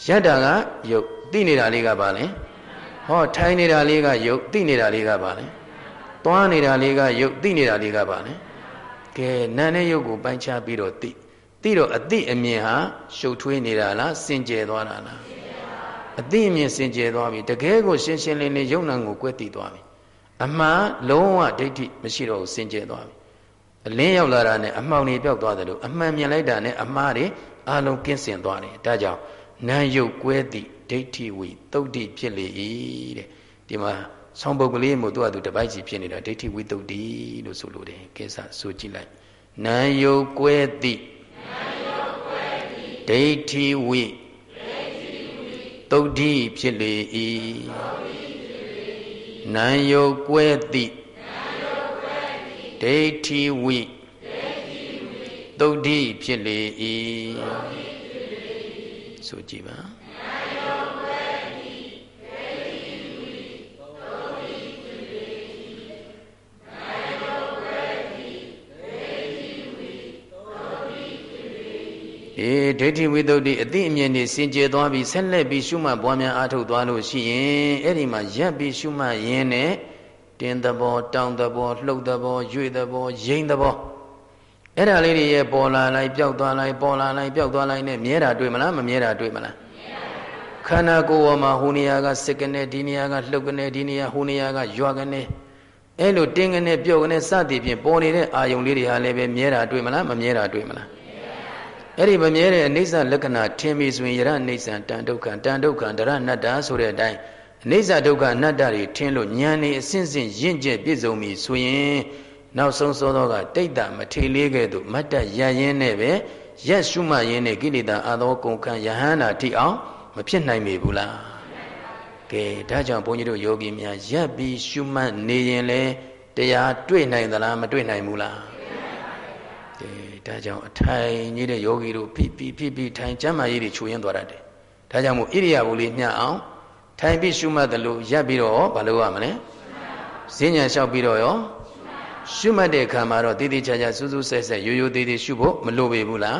ယတ္တာကယုတ်သိနေတာလေးကပါလဲဟောထိုင်နေတာလေးကယုတ်သိနေတာလေးကပါလဲသွားနေတာလေးကယုတ်သိနေတာလေးကပါလဲ ကဲနာနဲ့ယုတ်ကိုပိုင်းခြားပြီးတော့သိသိတော့အသိအမြင်ဟာရှုပ်ထွေးနေတာလားစင်ကြယ်သွားတာလားအသိအမြင်စင်ကြယ်သွားပြီတကယ်ကိုရှင်းရှင်းလင်းလင်းယုံနာကိုကွဲသိသွားပြီအမှန်လုံးဝဒိဋ္ဌိမရှိတော့ဘူးစင်ကြယ်သွားပြီအလင်းရောက်လာတာနဲ့အမှောင်တွေပြောက်သွားတယ်လို့အမှန်မြင်လိုက်တာနဲ့အမှားတွေအလုံးကင်းစင်သွားတယ်ဒါကြောင့်နာယုတ်ကွဲသည့်ဒိဋ္ဌိဝိသုတ်တိဖြစ်လေ၏တဲ့ဒီမှာ ဆောင်းပုတ်ကလေးမို့သူ့အတူတပိုက်စီဖြစ်နေတာဒိဋ္ဌိဝိသုတ်တိလို့ဆိုလိုတယ်ကိစ္စဆိုကြည့်လိုက်နာယုတ်ကွဲသည့်ဒိဋ္ဌိဝိသုတ်တိဖြစ်လေ၏နာယုတ်ကွဲသည့်ဒိဋ္ဌိဝိသုတ်တိဖြစ်လေ၏ဆိုကြည့်ပါ အေးဒိဋ္ဌိဝိတ္တုအတိအမြင်နေစင်ကြယ်သွားပြီးဆက်လက်ပြီးရှုမှတ်ပွားများအားထုတ်သွားလို့ရှိရင်အဲ့ဒီမှာရပ်ပြီးရှုမှတ်ရင်းနဲ့တင်းသဘောတောင်းသဘောလှုပ်သဘောရွေ့သဘောရိမ့်သဘောအဲ့ဒါလေးတွေရဲ့ပေါ်လာလိုက်ပျောက်သွားလိုက်ပေါ်လာလိုက်ပျောက်သွားလိုက်နဲ့မြဲတာတွေ့မလားမမြဲတာတွေ့မလားခန္ဓာကိုယ်ပေါ်မှာဟိုနေရာကစစ်ကနေဒီနေရာကလှုပ်ကနေဒီနေရာဟိုနေရာကရွာကနေအဲ့လိုတင်းကနေပြုတ်ကနေစသည်ဖြင့်ပေါ်နေတဲ့အာယုံလေးတွေဟာလည်းပဲမြဲတာတွေ့မလားမမြဲတာတွေ့မလား အဲ့ဒီမမြဲတဲ့အနိစ္စလက္ခဏာထင်ပြီဆိုရင်ယရအနိစ္စတန်ဒုက္ခတန်ဒုက္ခဒရဏတ္တာဆိုတဲ့အတိုင်းအနိစ္စဒုက္ခအနတ္တတွေထင်လို့ဉာဏ်နေအစဉ်စဉ်ရင့်ကျက်ပြည့်စုံပြီဆိုရင်နောက်ဆုံးသောသောကတိတ်တာမထေလေးကဲ့သို့မတ်တရရင်းနဲ့ပဲရက်ရှုမှရင်းနဲ့ကိလေသာအသောကုန်ခံယဟန္တာထိအောင်မဖြစ်နိုင်မေဘူးလားကဲဒါကြောင့်ဘုန်းကြီးတို့ယောဂီများရက်ပြီးရှုမှတ်နေရင်လေတရားတွေ့နိုင်သလားမတွေ့နိုင်ဘူးလားကဲ ဒါကြောင့်အထိုင်ကြီးတဲ့ယောဂီတို့ဖိဖိဖိဖိထိုင်ကျမ်းမာရေးတွေခြုံရင်းသွားတတ်တယ်ဒါကြောင့်မို့ဣရိယာပုလေးမျှအောင်ထိုင်ပြီးရှုမှတ်တယ်လို့ရက်ပြီးတော့ဘာလို့ရမလဲဈဉ္ညာလျှောက်ပြီးတော့ရောရှုမှတ်တဲ့အခါမှာတော့တည်တည်ချာချာစူးစူးဆဲဆဲရိုးရိုးသေးသေးရှုဖို့မလိုပေဘူးလား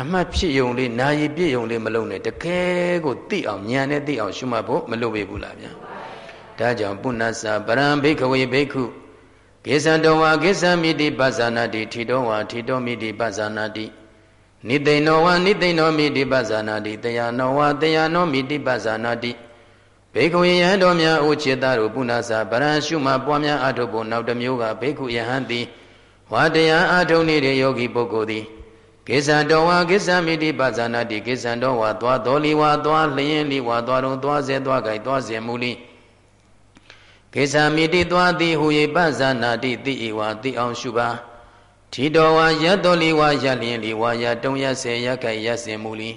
အမှတ်ဖြစ်ယုံလေးနာယီပြည့်ယုံလေးမလုံးနဲ့တကယ်ကိုသိအောင်ဉာဏ်နဲ့သိအောင်ရှုမှတ်ဖို့မလိုပေဘူးလားဗျာဒါကြောင့်ပုဏ္ဏစာပရံဘိခဝေဘိက္ခု ကိသံတော်ဝါကိသံမိတိပဇာနာတိထီတော်ဝါထီတော်မိတိပဇာနာတိနိသိဏောဝါနိသိဏောမိတိပဇာနာတိတယနောဝါတယနောမိတိပဇာနာတိဘေကုယဟန်တော်များအိုจิตသားတို့ပုဏ္ဏစာဗရံရှုမှပွားများအထုပ်ဖို့နောက်တစ်မျိုးကဘေကုယဟန်သည်ဝါတရားအထုံနေတဲ့ယောဂီပုဂ္ဂိုလ်သည်ကိစ္ဆံတော်ဝါကိစ္ဆံမိတိပဇာနာတိကိစ္ဆံတော်ဝါသွားတော်လီဝါသွားလျင်လီဝါသွားတော်သွားစေသွားကြိုက်သွားစေမူလီ ကိစ္ဆံမိတိသွားသည်ဟူ၏ပဇာနာတိတိဤဝါတိအောင်ရှုပါထီတော်ဝါရတ်တော်လီဝါရလျင်လီဝါရတုံရစေရကြိုက်ရစင်မူလီ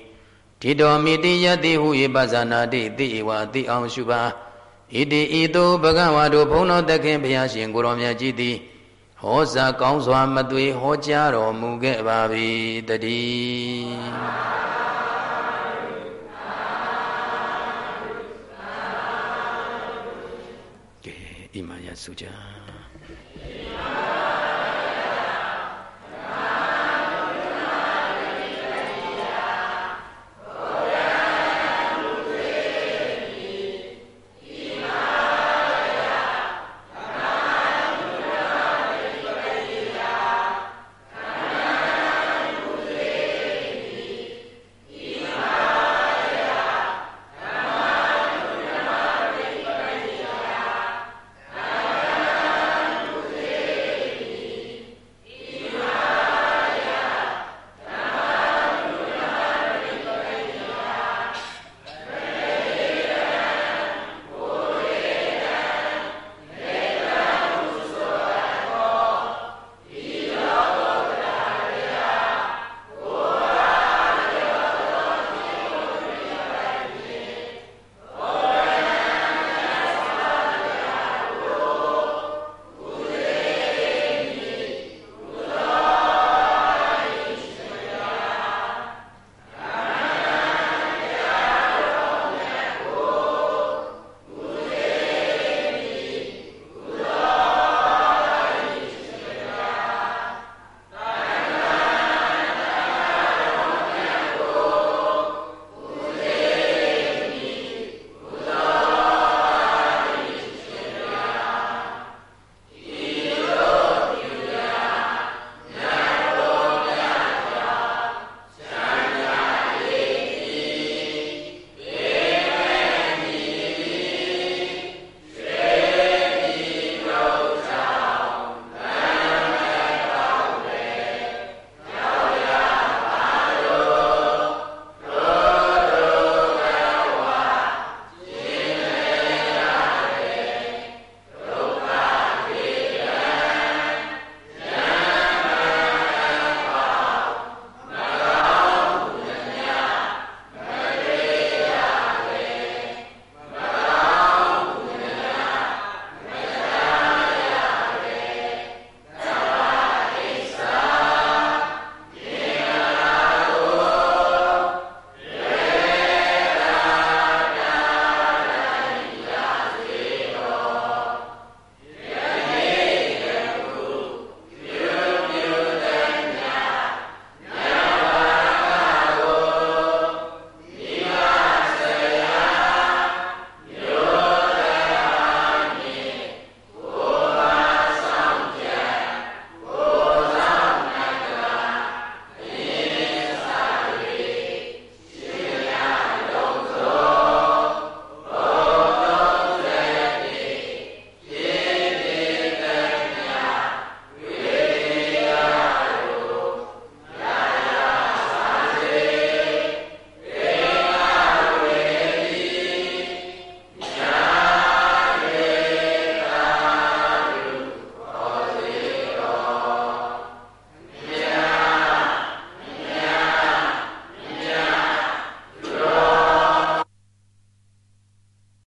တိတော်မိတိယတိဟု၏ပဇာနာတိတိဧဝတိအောင်ရှုပါဣတိဤသို့ဘဂဝါတို့ဘုန်းတော်တခင်ဘုရားရှင်ကိုရောမြတ်ကြီးသည်ဟောစာကောင်းစွာမသွေဟောကြားတော်မူခဲ့ပါ၏တည်း suya.